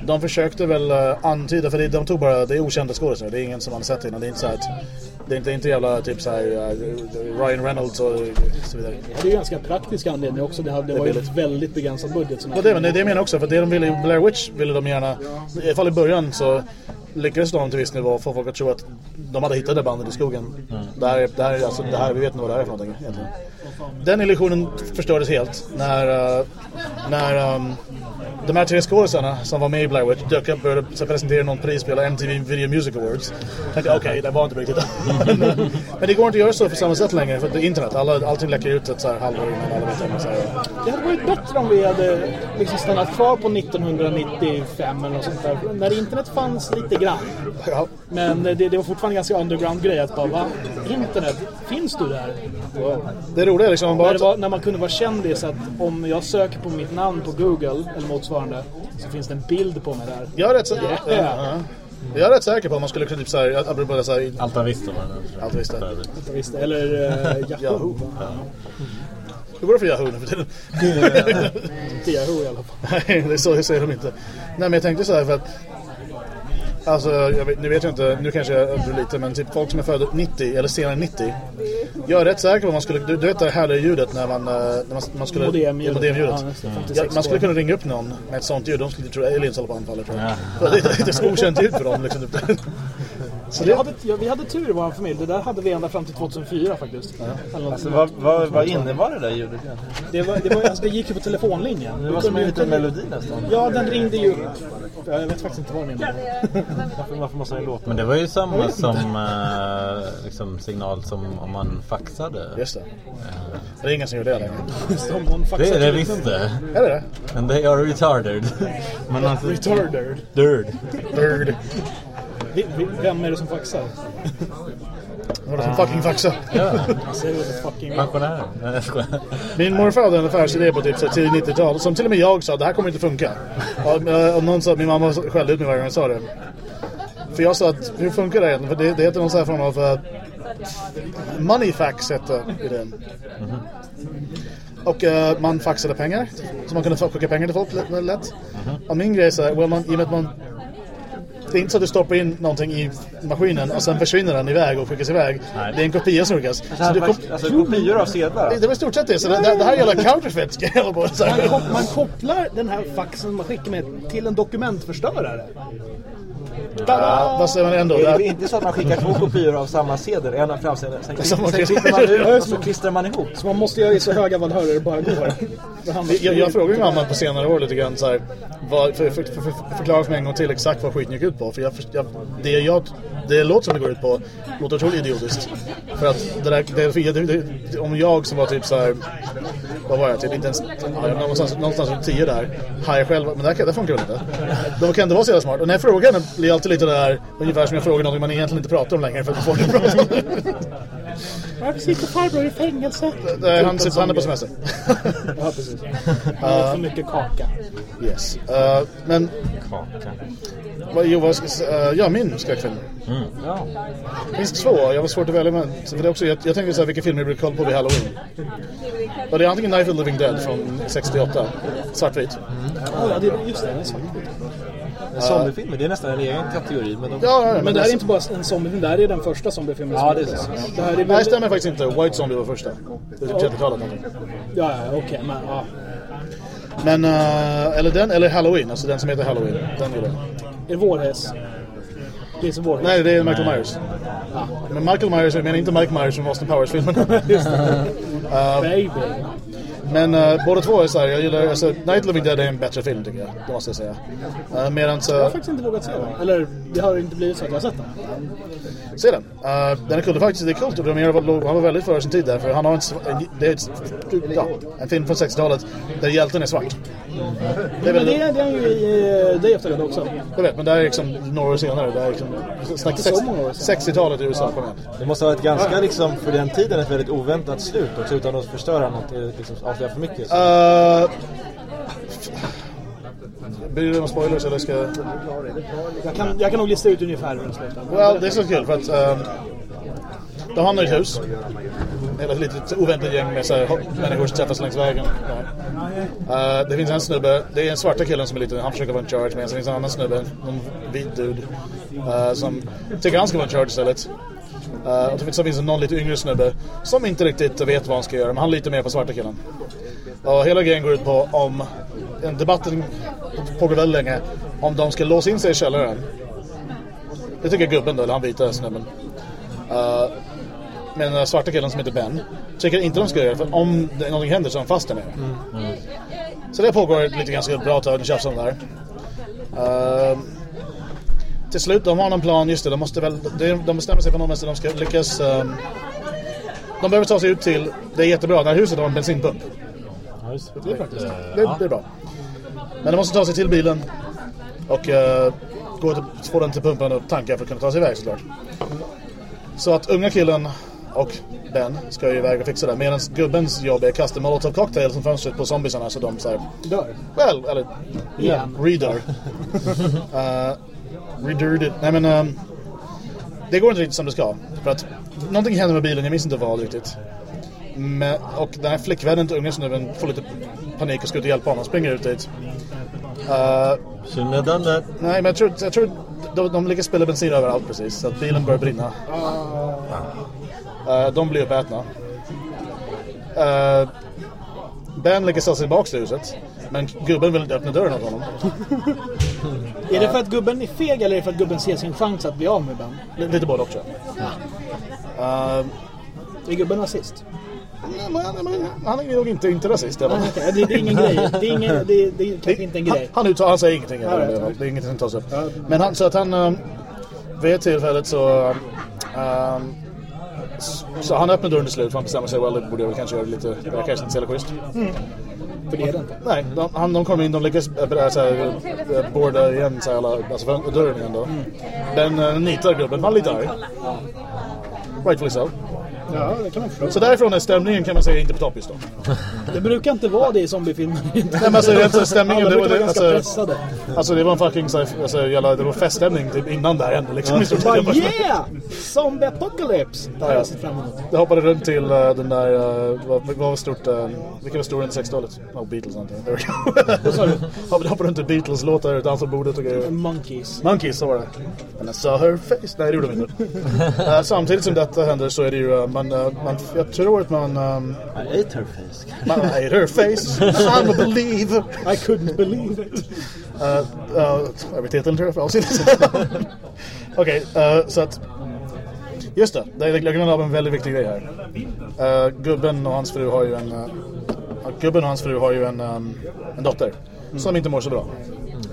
de försökte väl uh, antyda, för det, de tog bara, det är okända skådespelare, det är ingen som man har sett innan. Det är inte så här att Det är inte, inte jävla typ så här uh, Ryan Reynolds och så vidare. Ja, det är ju ganska praktisk anledning också. Det, hade, det var ju ett väldigt begränsad budget. här Och det, men det, det menar jag också, för det de ville i Blair Witch ville de gärna, i alla fall i början så lyckades de till viss nivå få folk att tro att de hade hittat det bandet i skogen. Det, här, är- det, här, är alltså, det här, vi vet inte vad det här är för någonting egentligen. Den illusionen förstördes helt när, uh, när um, de här tre skådisarna som var med i Blair Witch dök upp och började så presentera någon pris på hela MTV Video Music Awards. Jag tänkte okej, det var inte riktigt. Men det går inte att göra så på samma sätt längre för det är internet. Alla, allting läcker ut ett så här halvår innan alla vet om. Det hade varit bättre om vi hade liksom stannat kvar på 1995 eller något sånt där. När internet fanns lite grann. Ja. Men det, det var fortfarande en ganska underground grej att bara va? Internet, finns du där? Det roliga är liksom När, bara det var, när man kunde vara kändis att om jag söker på mitt namn på Google eller motsvarande så finns det en bild på mig där. Jag är rätt, sä- Ja. ja, ja. Jag är rätt säker på att man skulle kunna typ såhär, apropå det såhär, Alta Vista var det. Alta Vista. För övrigt. Jag visste. Eller uh, Yahoo. Hur går det för Yahoo nu för tiden? Inte Yahoo i alla fall. Nej, det är så säger de inte. Nej men jag tänkte så här för att Alltså, vet, nu vet jag inte, nu kanske jag överdriver lite men typ folk som är födda 90 eller senare 90 Jag är rätt säker på att man skulle, du, du vet det här härliga ljudet när man, eh, när man, man skulle Modemljudet. modemljudet. Ja, just det, 56 ja, man skulle kunna ringa upp någon med ett sånt ljud, de skulle tro att aliens håller på att anfalla tror jag. Det, det, det är ett okänt ljud för dem liksom. Så Vi det, hade, ja, vi hade tur i vår familj. Det där hade vi ända fram till 2004 faktiskt. Något Alltså, vad, vad, vad innebar det där ljudet det, var, det, var, alltså, det gick ju på telefonlinjen. Det var som en liten melodi nästan. Ja, den ringde ju upp. Jag vet faktiskt inte vad den innebär. Varför, varför måste den låta? Men det var ju samma som eh, liksom signal som om man faxade. just det. Det är ingen som gör det längre. Som någon Det är det visst det. Är det det? Men they are retarded. Men alltså... Retarded. Dird. Bird. Vem är det som faxar? Det var det som fucking faxa. Ja, fucking... pensionärer. Nej jag skojar. Min morfar hade en affärsidé på typ så här tidigt 90-tal som till och med jag sa det här kommer inte funka. Och, eh, och någon sa, min mamma skällde ut mig varje gång jag sa det. För jag sa att hur funkar det egentligen? För det, det heter någon sån här form av uh, moneyfax hette idén. Och eh, man faxade pengar. Så man kunde få- skicka pengar till folk lätt. väldigt lätt. Och min grej är så här, well, man, i och med att man det är inte så att du stoppar in någonting i maskinen och sen försvinner den iväg och skickas iväg. Nej. Det är en kopia som skickas. Så du kom, Alltså kopior av sedlar? det var i stort sett det. Så det, det, det här counterfeit. hålla på så Man, man kopplar den här faxen man skickar med till en dokumentförstörare. Ja, vad säger man ändå? Det är inte så att man skickar två kopior av samma sedel, en av framsidan, sen, sen sedel. klipper man ut och så klistrar man ihop. Så man måste göra i så höga valörer det bara går. Jag, jag frågade min mamma på senare år lite grann så här, vad, för, för, för, för, förklara för mig en gång till exakt vad skiten gick ut på. För jag, jag, det, jag, det låter som det går ut på låter otroligt idiotiskt. För att det där, det, det, det, om jag som var typ så här, vad var jag, typ inte ens, någonstans, någonstans runt 10 där, hajar själv, men det, här, det funkar väl inte. Då kan det vara så jävla smart. Och när jag frågar henne blir jag alltid lite där, ungefär som jag frågar någonting man egentligen inte pratar om längre för att folk inte pratar om det. Varför sitter farbror i fängelse? Nej, Han sitter han är på semester. Ja, precis. Han har för mycket kaka. Yes. Uh, men Kaka. vad, jo, vad ska? Uh, ja, min skräckfilm. Ja. Det finns två. Jag var svårt att välja med. För det är också, jag, jag tänker så här, vilka filmer brukar kolla på vid Halloween. Och det är antingen Night of the Living Dead från 68. Svartvit. Ja, det, just det. det är sant. Men Zombiefilmer, det är nästan en egen kategori. Men de... Ja, ja, ja, Men det här är inte bara en zombiefilm, det här är den första zombiefilmen Ja, som det är så. Det här är Nej, det väldigt... stämmer faktiskt inte. White Zombie var första. Det är typ 30-talet. någonting. Ja, ja, okej, men ja. Men, uh, eller den, eller Halloween. Alltså den som heter Halloween. Den gillar jag. Är det Vårhäs? Jason Vårhäs? Nej, det är Michael Myers. Men Michael Myers, jag menar inte Mike Myers från Austin Powers-filmerna. Baby. Men uh, båda två är så här, jag gillar, alltså Night of the Living Dead är en bättre film tycker jag. Det måste jag säga. Uh, medan så... Jag har faktiskt inte vågat se den. Eller, det har inte blivit så att jag har sett den. Se den. Uh, den är kul. Faktiskt det är coolt. De är- Han var väldigt före sin tid där. För han har en, det är ett, ja, en film från 60-talet där hjälten är svart. Det är Men väl, det är, det är ju i Day Dead också. jag vet, men det är liksom några år senare. Det är liksom, snack, Inte så många år sedan. 60-talet i USA, kom igen. Det måste ha varit ganska, liksom, för den tiden, ett väldigt oväntat slut också utan att förstöra något, eller liksom avslöja för mycket. Uh, blir det några spoilers eller ska jag... Jag kan, jag kan nog lista ut ungefär hur den slutar. Well, det är så kul för att um, de hamnar i ett hus. Ett litet oväntat gäng med så här, människor som träffas längs vägen. Ja. Uh, det finns en snubbe, det är en svarta killen som är lite, han försöker vara en charge men sen finns en annan snubbe, någon vit dude. Uh, som tycker han ska vara en charge istället. Uh, och så finns det någon lite yngre snubbe som inte riktigt vet vad han ska göra, men han litar mer på svarta killen. Och hela grejen går ut på om, en debatten pågår väldigt länge, om de ska låsa in sig i källaren. Det tycker gubben då, eller han vita snubben. Uh, men den svarta killen som heter Ben tycker inte de ska göra det, för om det, någonting händer så är han fast där nere. Mm. Så det pågår lite ganska bra tag, tjafs om där. Uh, till slut, de har någon plan, just det, de måste väl, de, de bestämmer sig för något de ska lyckas... Um, de behöver ta sig ut till, det är jättebra, det här huset har en bensinpump. Ja, just Det är faktiskt, Eh, det, det är bra. Men de måste ta sig till bilen och uh, gå till, få den till pumpen och tanka för att kunna ta sig iväg såklart. Så att unga killen och Ben ska ju iväg och fixa det. Medan gubbens jobb är att kasta molotov cocktail som fönstret på zombiesarna så de såhär... Dör. Well, eller... Igen. Redör. uh, redurred it. Nej men... Um, det går inte riktigt som det ska. För att någonting händer med bilen, jag minns inte vad riktigt. Men, och den här flickvännen till unga snubben får lite panik och ska ut och hjälpa honom. Springer ut dit. Uh, Shouldn't have done that. nej men jag tror, jag tror de, de ligger spela bensin överallt precis. Så att bilen börjar brinna. Uh, de blir uppätna. Uh, ben ta sig tillbaka till huset. Men gubben vill inte öppna dörren åt honom. Är det för att gubben är feg eller är det för att gubben ser sin chans att bli av med Ben? L- lite både också. Uh, Är gubben rasist? men, men, han är nog inte, inte rasist. eller? Nej, okej, det, det är ingen grej. Det är, ingen, det, det är kanske inte en Han, grej. han, uttalar, han säger ingenting. Ja, ja, ja. det är ingenting som tas upp. Men han, så att han... Um, vid ett tillfället så... S- så han öppnar dörren till slut för han bestämmer sig, well, det borde jag väl kanske göra lite... Det är kanske inte så jävla schysst. För det är det inte. Nej, de, han, de kommer in, de lyckas så här, äh, borda igen så alla, alltså, dörren igen då. Den äh, nitar gubben, han är lite arg. Rightfully so. Ja, det kan man förstå. Så därifrån är stämningen kan man säga inte just då. Det brukar inte vara det i zombiefilmer. Nej men alltså, stämningen, Alla det var det, alltså, alltså det var en fucking så här, alltså, jävla, det var feststämning typ innan det här hände liksom. sett. Bara Jag yeah! Zombie apocalypse! Det har jag sett fram emot. Jag hoppade runt till uh, den där, uh, vad, vad var stort, uh, vilka var stora under 60-talet? Oh, Beatles we go. Vad sa du? Hoppade runt till Beatles-låtar, dansade på bordet och grejer. Monkeys. Monkeys, så var det. And I saw her face. Nej, det gjorde de inte. Eh, samtidigt som detta händer så är det ju, uh, man, uh, man, jag tror att man, um, I ate her face. man I hate her face. I'm a believer. I couldn't believe it. Uh, uh, jag vet titeln tror jag för avsnittet. Okej, uh, så att... Just det, jag glömde av en väldigt viktig grej här. Uh, gubben och hans fru har ju en... Uh, gubben och hans fru har ju en, um, en dotter. Som inte mår så bra.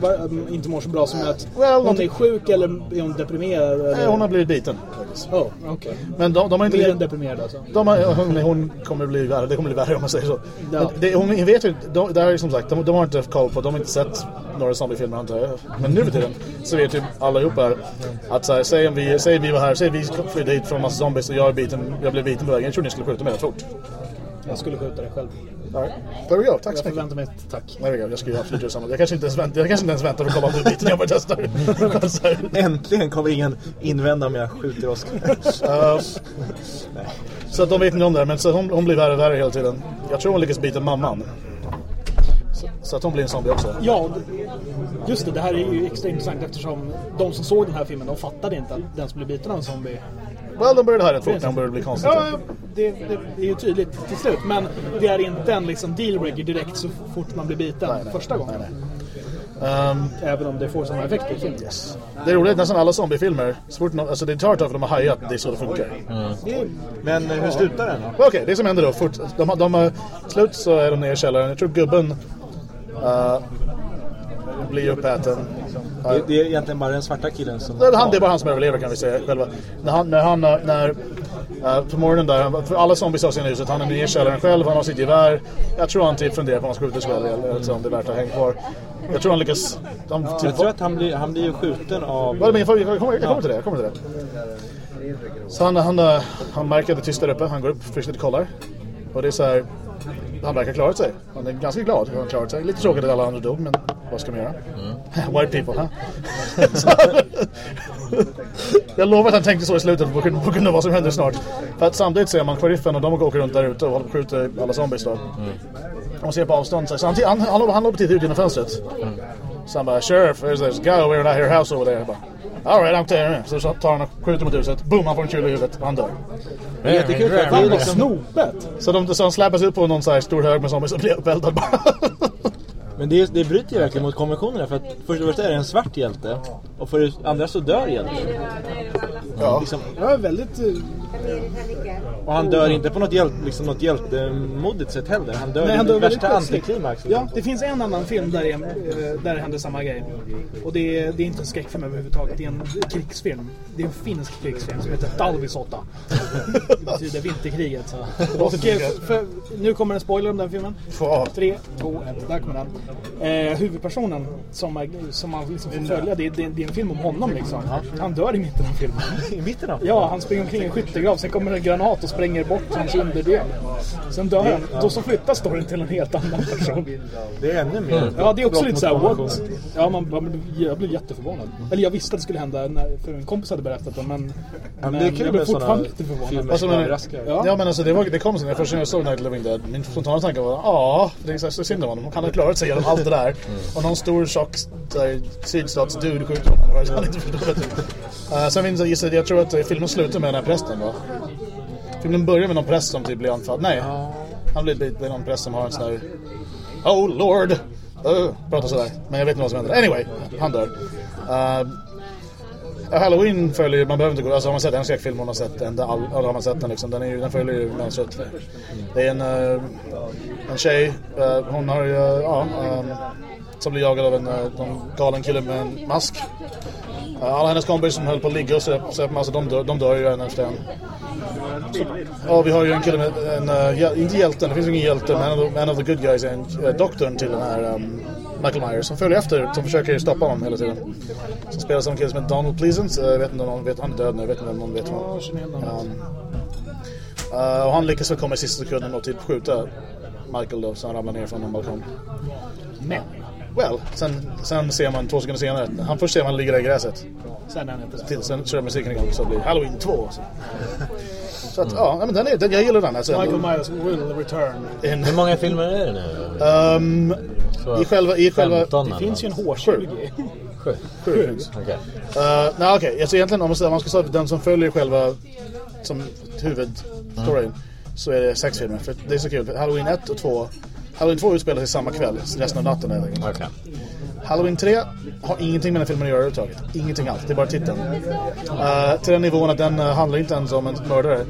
Um, inte mår så bra som att Well, hon är sjuk eller är hon deprimerad? Eller? Nej, hon har blivit biten. Oh, okej. Men de, de har inte... Mer än deprimerad alltså. De har, hon, hon kommer bli värre, det kommer bli värre om man säger så. Ja. Det, hon vet ju, de, det här är som sagt, de, de har inte koll på, de har inte sett några zombiefilmer antar jag. Men nu för tiden så vet ju allihopa att så här, säg om vi, säg vi var här, säg vi flydde hit från en massa zombies och jag, är biten, jag blev biten på vägen. Jag trodde ni skulle skjuta mig rätt fort. Jag skulle skjuta dig själv. Right. There we go, tack så Jag mycket. förväntar mig ett tack. There we go, jag skulle ju absolut göra samma. Jag kanske inte ens väntar, jag kanske inte ens väntar för att komma på biten jag bara testar. Så här. Äntligen kommer ingen invända om jag skjuter Oskar. Uh, så att de vet inte om det men så hon, hon blir värre och värre hela tiden. Jag tror hon lyckas bita mamman. Så, så att hon blir en zombie också. Ja, just det. Det här är ju extra intressant eftersom de som såg den här filmen, de fattade inte att den som blev biten av en zombie. Well, de började här rätt fort när hon började bli konstigt. Ja, det, det, det är ju tydligt till slut. Men det är inte en liksom dealbreaker direkt så fort man blir biten Nej, nej. första gången. Um, Även om det får samma effekt i filmen. det är roligt, nästan alla zombiefilmer, så fort någon, alltså det tar ett tag för de har hajat det är så det funkar. Men eh, hur slutar den då? Okej, det som händer då, fort, de, de, har slut så är de nere i källaren. Jag tror gubben uh, blir uppäten. Det, det är egentligen bara den svarta killen som... Det han, det är bara han som överlever kan vi säga själva. När han, när han, när, uh, på morgonen där, han- för alla zombies har sin huset, han är nere i källaren själv, han har sitt gevär. Jag tror han typ funderar på om han ska skjuta sig själv eller alltså, om det är värt att hänga kvar. Jag tror han lyckas... De, typ, Jag tror att han blir, han blir ju skjuten av... Jag, kommer, jag kommer till det, jag kommer till det. Så han, han, eh, han märker att det är tyst där uppe, han går upp försiktigt kollar. Och det är så här, han verkar ha klarat sig. Han är ganska glad att han har klarat sig. Lite tråkigt att alla andra dog, men vad ska man göra? White people, huh? Jag lovar att han tänkte så i slutet på grund av vad som händer snart. För att samtidigt ser man sheriffen och de åker runt där ute och håller på att skjuta alla zombies då. Och man ser på avstånd så han, han, han, han håller på titta ut genom fönstret. Så bara, Sheriff, there's this guy over in that here house over there. Jag bara, Alright, I'm tearing it. Så så tar han och skjuter mot huset. Boom, han får en kul i huvudet han dör. Det är jättekul för att det är liksom... snopet! Så de, så släpas ut på någon så här stor hög med zombies och blir uppeldad bara. Men det, det bryter ju verkligen mot konventionerna för att först och främst är det en svart hjälte och för det andra så dör hjälten. ja. Liksom, Ja, väldigt... och han dör inte på något, hjäl, liksom något hjältemodigt sätt heller. Han dör Nej, i han dör värsta antiklimax. Ja, det finns en annan film där det, är, där det händer samma grej. Och det är, det är inte en skräckfilm överhuvudtaget. Det är en krigsfilm. Det är en finsk krigsfilm som heter Talvisota. Det betyder vinterkriget. Så. Och, eh, för, nu kommer en spoiler om den filmen. Fan. Tre, två, ett. Där kommer den. Eh, huvudpersonen som, är, som man liksom får följa, det är, det, är, det är en film om honom liksom. Han dör i mitten av filmen. I mitten av Ja, han springer omkring i en skyttegrav, sen kommer en granat och spränger bort hans underdel. Sen dör han. Då så flyttas storyn till en helt annan person. Det är ännu mer Ja, det är också lite såhär, what? Ja, man, man, jag blev jätteförvånad. Eller jag visste att det skulle hända, när, för en kompis hade berättat det, men... Ja, men det är kul jag blev fortfarande lite förvånad. Filmer Alltså, men- överraskar. Ja. Ja men alltså det, var, det kom sen när första gången jag såg Night Living Dead. Min spontana tanke var ja, det är så, så synd om honom. Han har klarat sig genom allt det där. Och någon stor tjock sydstatsdude skjuter honom. Han inte förstår det. Uh, sen finns det, gissar, jag tror att filmen slutar med den här prästen va? Filmen börjar med någon präst som typ blir anfallen. Nej. Han blir, det är någon präst som har en sån här Oh Lord! Uh, pratar sådär. Men jag vet inte vad som händer. Anyway, han dör. Uh, Eh, Halloween följer ju, man behöver inte gå, alltså har man sett en skräckfilm har man har sett den, all, har man sett den liksom, den, är ju, den följer ju mönstret. Det är en, eh, en tjej, eh, hon har ju, ja, ehm, som blir jagad av en, uh, en galen kille med en mask. Alla hennes kompisar som höll på att ligga och söp, alltså de dör, de dör ju en efter en. Ja, vi har ju en kille med en, uh, inte hjälten, det finns ju ingen hjälte, men en av the, the good guys är en, uh, doktorn till den här um, Michael Myers som följer efter, som försöker stoppa honom hela tiden. Som spelas av en kille som heter Donald Pleasance, Eh, jag vet inte om någon vet, han är död nu, jag vet inte om någon vet honom. Um, uh, och han lyckas väl komma i sista sekunden och typ skjuta Michael då, så han ramlar ner från en balkong. Men, Well, sen, sen ser man två sekunder senare, han först ser man ligga där i gräset. sen är han inte. Till, sen kör musiken igång så blir Halloween 2. Så, så att, ja, men den är, den, jag gillar den. Alltså, Michael Myers will return. en, Hur många filmer är det nu? um, I själva... I själva 15 Det eller finns ju en något? H20. Sju. Sju. Okej. Uh, nej okej, alltså egentligen om man, ska- om man ska säga den som följer själva som huvudstoryn så är det sex filmer. För det är så kul. För Halloween 1 och 2 Halloween 2 utspelar sig samma kväll, resten av natten helt enkelt. Okej. Halloween 3 har ingenting med den filmen att göra överhuvudtaget. Ingenting alls, det är bara titeln. Uh, till den nivån att den uh, handlar inte ens om en mördare.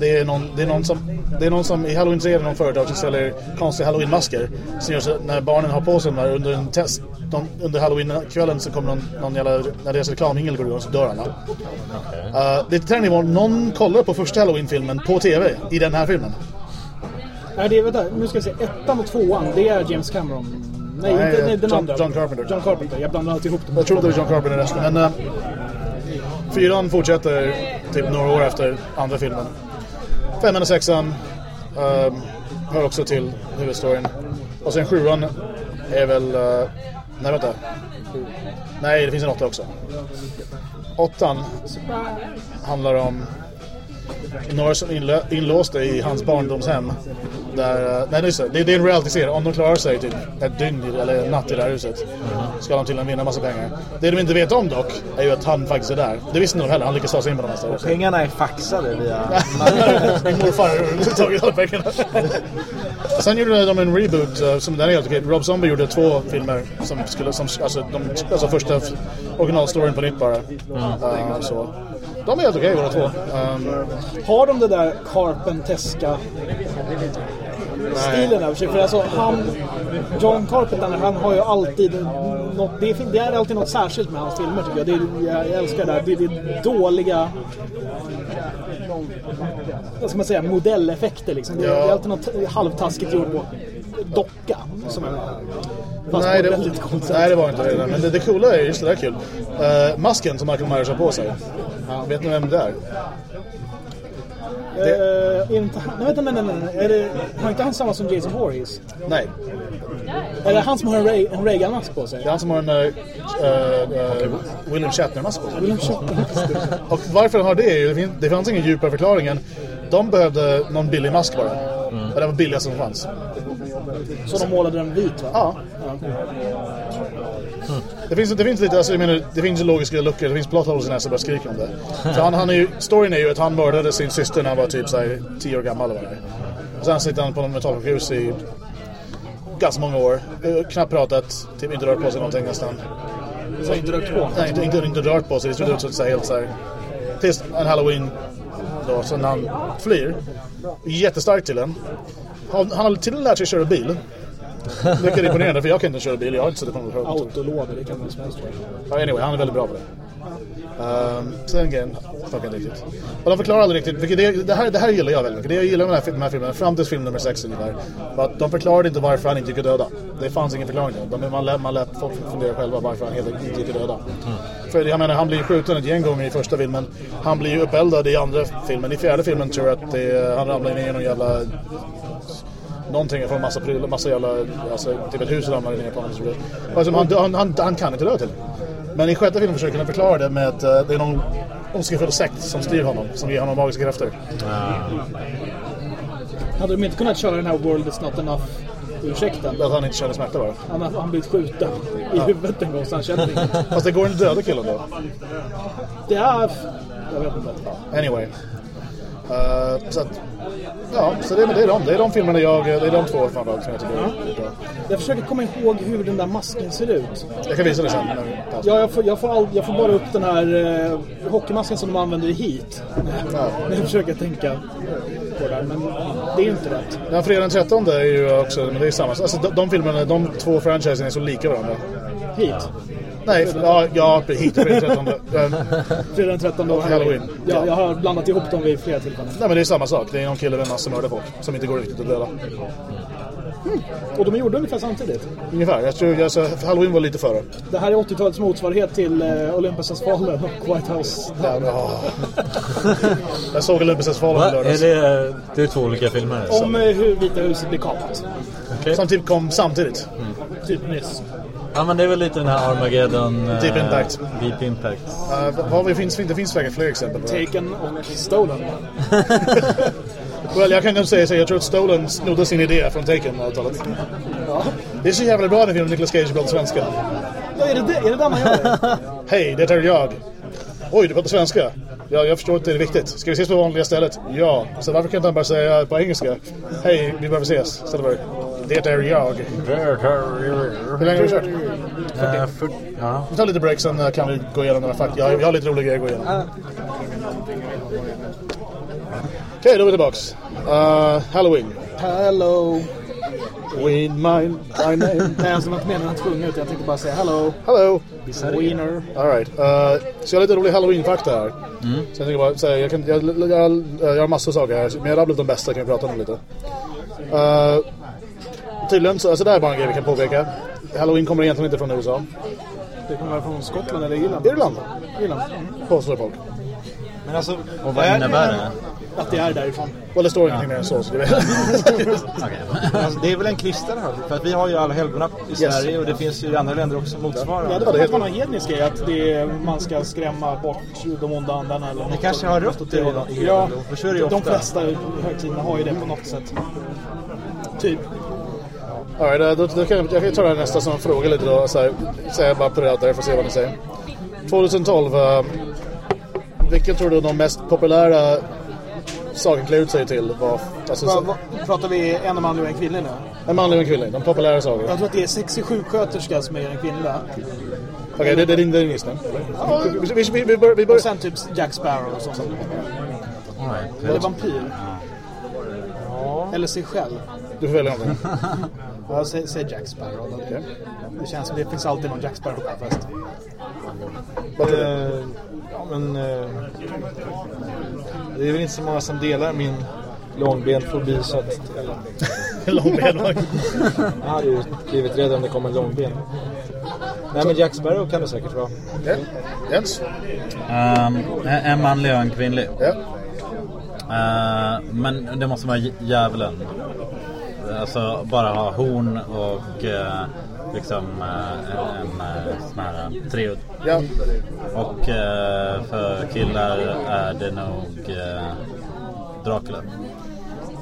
Det är, någon, det, är någon som, det är någon som, i Halloween 3 är det någon företag som säljer konstiga Halloween-masker. Som gör så att när barnen har på sig de här under en test, de, under Halloween-kvällen så kommer någon, någon jävla, när deras reklamhingel går igång så dör alla. Uh, det är till den nivån, någon kollar på första Halloween-filmen på TV i den här filmen. Nej, det är, vänta, nu ska jag se. Ettan och tvåan, det är James Cameron. Nej, Nej, inte, nej den John- andra. John Carpenter. John Carpenter. Jag blandar alltid ihop dem. Jag tror inte det är John Carpenter resten, men uh, fyran fortsätter typ några år efter andra filmen. Femman och sexan um, hör också till huvudstoryn. Och sen sjuan är väl... Uh, nej, vänta. Nej, det finns en åtta också. Åttan handlar om några som inlö- inlåsta i hans barndomshem. Där, eh, nej, just det, det, det är en reality-serie. Om de klarar sig typ ett dygn eller en natt i det här huset ska de tydligen vinna massa pengar. Det de inte vet om dock är ju att han faktiskt är där. Det visste nog heller. Han lyckas ta sig in på de här ställena. Pengarna är faxade via... Min morfar har tagit alla pengarna. Sen gjorde de en reboot eh, som den är helt okej. Rob Zombie gjorde två filmer som skulle, som, alltså, de, alltså första originalstoryn på nytt bara. Eh, så. De är helt okej båda två. Um, Har de det där Carpenteska stilen över sig? För alltså han, John Carpenter, han har ju alltid något, det, är, det är alltid något särskilt med hans filmer tycker jag. Det är, jag älskar det där. Det, det är dåliga vad ska man säga, modelleffekter liksom. Det, är- det är alltid något halvtaskigt gjort på docka. Som är, fast nej, det, ett väldigt coolt sätt. nej, det var inte det. Men det, det coola är just det där kul. Eh, masken som Michael Myers har på sig. Vet ni vem det är? Eh, är inte han, nej, vänta, nej, nej, nej. Är det, har inte han samma som Jason Voorhees? Nej. Är det han som har en, Reagan-mask på sig? Det är han som har en eh, eh, William Shatner-mask på sig. William Shatner. Och varför han har det är ju, det fin- det fanns ingen djupare förklaring än de behövde någon billig mask bara. Och det var billigast som fanns. Så de målade den vit va? Ja. Det finns, det finns lite, alltså, jag menar, det finns logiska luckor, det finns plot holes i nästa bara skriker om det. Så han, han är ju, storyn är ju att han mördade sin syster när han var typ såhär 10 år gammal eller vad. Och sen sitter han på en mentalsjukhus i ganska många år. Eh, Knappt pratat, typ inte rört på sig någonting nästan. Så inte rökt på. Nej, inte, inte, inte rört på sig. Det ser ut som så här helt så här. Tills en halloween då, så när han flyr. Jättestark till en. Han, han har till och med lärt sig köra bil. Är imponerande för jag kan inte köra bil. Jag har inte suttit på något högt. Autolådor, det kan man som helst anyway, han är väldigt bra på det. Um, sen grejen, funkar inte riktigt. Och de förklarar aldrig riktigt, vilket det, det, här, det här gillar jag väldigt mycket. Det jag gillar med den här, de här filmerna, fram till film nummer 6 ungefär, var att de förklarade inte varför han inte gick döda. Det fanns ingen förklaring till det. De, man, lät, man lät folk fundera själva varför han helt enkelt inte gick döda. För jag menar, han blir skjuten ett gäng gånger i första filmen. Han blir ju uppeldad i andra filmen. I fjärde filmen tror jag att det, han ramlar ner i någon jävla någonting från massa prylar, massa jävla, alltså typ ett hus ramlar ner på honom. Alltså, han, han, han, han kan inte dö till. Men i sjätte filmen försöker han förklara det med att eh, det är någon ondskefull sekt som styr honom, som ger honom magiska krafter. Hade de inte kunnat köra den här World is not enough ursäkten? Att han inte känner smärta bara. Han har han blivit skjuten i huvudet en gång så han känner inget. Fast det går inte att döda killen då. Det är... Jag vet inte. Anyway. Eh, så att, ja, så det, det är de. Det är de filmerna jag, det är de två framförallt som jag tycker är bra. Jag försöker komma ihåg hur den där masken ser ut. Jag kan visa det sen. men- Ja, jag får, jag får, all, jag får bara upp den här eh, hockeymasken som de använder i Heat. När jag försöker tänka på det men det är ju inte rätt. Ja, Fredag den 13 är ju också, men det är samma. Alltså de, de filmerna, de två franchisen är så lika varandra. Heat. Nej, ja, ja hit och Fredag den 13. Um, Fredag den 13 och Halloween. Ja, jag har blandat ihop dem vid flera tillfällen. nej men det är samma sak. Det är någon kille med massor mördar folk som inte går riktigt att döda. Och de gjorde ungefär samtidigt. Ungefär. Jag tror alltså, Halloween var lite före. Det här är 80-talets motsvarighet till eh, Olympus Has Fallen och White House. Ja. Jag såg Olympus Fallen Va? i lördags. Är det, det är två olika filmer? Om eh, hur Vita huset blir kapat. Som typ kom samtidigt. Typ nyss. Ja men det är väl lite den här Armageddon... eh, Deep Impact. Deep Impact. Uh, vad det finns, det finns säkert fler exempel på det. Taken och Stolen. Well, jag kan nog säga så. Jag tror att Stolen snodde sin idé från Taken. ärligt talat. Ja. Det är så jävla bra den filmen Nicolas Cage pratar svenska. ja, är det det? Är det där man gör det? Hej, det är jag. Oj, du pratar svenska? Ja, jag förstår att det är viktigt. Ska vi ses på vanliga stället? Ja. Så varför kan inte han bara säga på engelska? Hej, vi behöver ses. Det är jag. Hur länge har vi kört? Eh, för, ja. Vi tar lite break, sen eh, kan vi gå igenom några fakta. Ja, vi har lite roliga grejer att gå igenom. Okej, då är vi tillbaks. Uh, Halloween. Hello. Win my, my name. Nej, alltså, jag inte meningen att sjunga utan jag tänkte bara säga hello. Hello. Wiener. Alright. Uh, så jag har lite rolig halloween-fakta här. Så jag tänker bara säga, jag, kan, jag, jag, jag, jag har massor av saker här, men jag rabblar upp de bästa kan vi prata om lite. Uh, tydligen så, alltså det här är bara en grej vi kan påpeka. Halloween kommer egentligen inte från USA. Det kommer från Skottland eller Irland. Irland, Irland. påstår folk. Men alltså, Och vad innebär det? Att det är därifrån. Och det står ingenting mer än så, så det vet alltså, det är väl en kristen här. För att vi har ju alla helgona i Sverige och det finns ju i andra länder också motsvarande. Ja, det var det. Att man har hednisk grej, att det är, man ska skrämma bort de onda andarna eller Ni något kanske har rött i det det Ja, det, för så är det ju de flesta högtiderna har ju det på något sätt. Typ. All right, då, då kan jag, jag kan ta det här nästa som en fråga lite då. Så här, säga bara på det där, får se vad ni säger. 2012, uh, vilken tror du de mest populära saken klär ut sig till var? Alltså, Va, va, pratar vi en manlig och en kvinnlig nu? en manlig och en kvinnlig, de populära sakerna. Jag tror att det är sexig sjuksköterska som är den kvinnliga. Okej, det, det är din, det är din gissning? eller? Vi, vi, vi, vi, bör, vi bör, Och sen typ Jack Sparrow och sånt. Eller vampyr. Eller sig själv. du får välja någonting. Ja, säg, säg Jack Sparrow. då. Det, det känns som det finns alltid någon Jack Sparrow på en fest. Eh, ja, men, eh, det är väl inte så många som delar min långbenfobi så att... Eller, Långben. jag hade ju blivit rädd om det kom en långben. Nej men Jack Sparrow kan det säkert vara. Ja. Jens? Ehm, en- manlig och en kvinnlig. Ja. Eh, men det måste vara dj- djävulen. Alltså bara ha horn och eh, liksom eh, en eh, sån här eh, treudd. ja. Och eh, för killar är det nog eh, Dracula.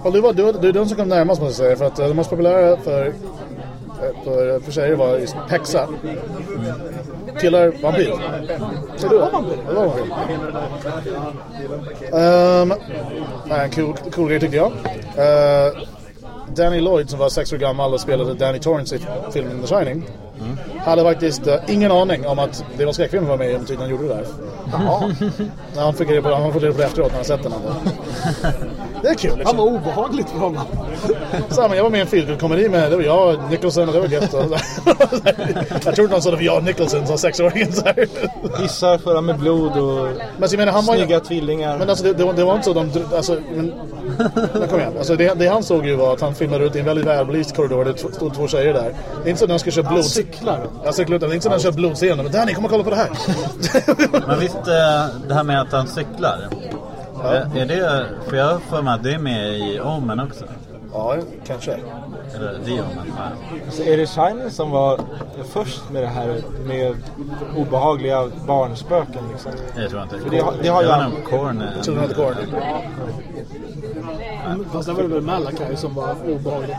Och du, var, du, du är den som kom närmast måste jag säga. För att eh, de mest populära för eh, för, för tjejer var just Pexa. Killar vampyr. Så det var vampyr. Det var vampyr. Um, en cool, cool grej tyckte jag. Eh, Danny Lloyd som var sex år gammal och spelade Danny Torrance i filmen The Shining. Mm. Hade faktiskt eh, ingen aning om att det var skräckfilm han var med i under tiden han gjorde det där. Jaha. När han fick reda på, han fick reda på det efteråt när han sett den. ändå. Det är kul Han liksom. var obehagligt för honom. Samma, jag var med i en feelgood-komedi med det var jag, Nicholson och det var gött. och- jag tror inte han sa det var jag och Nicholson som sexåringen. så här. Hissar föra med blod och Men jag menar, han var ju... snygga tvillingar. Men alltså det, det, var, det var inte så de... Alltså, men, men kom igen. Alltså, det, det han såg ju var att han filmade ut i en väldigt välbelyst korridor. Det stod två tjejer där. Det är inte så att han ska köra Han blod... cyklar. Jag cyklar ut. Det är inte så att han kör blodscenen. Men Danny, kom och kolla på det här. Men visst, eh, det här med att han cyklar. Är, är det, för jag har för mig att det är med i Omen också. ja, kanske. Eller The Omen. Ja. Så är det Shining som var först med det här med obehagliga barnspöken liksom? Det tror jag inte. För det har- det har jag jag- vet inte om Korn. Fast det var väl Malachi som var obehaglig.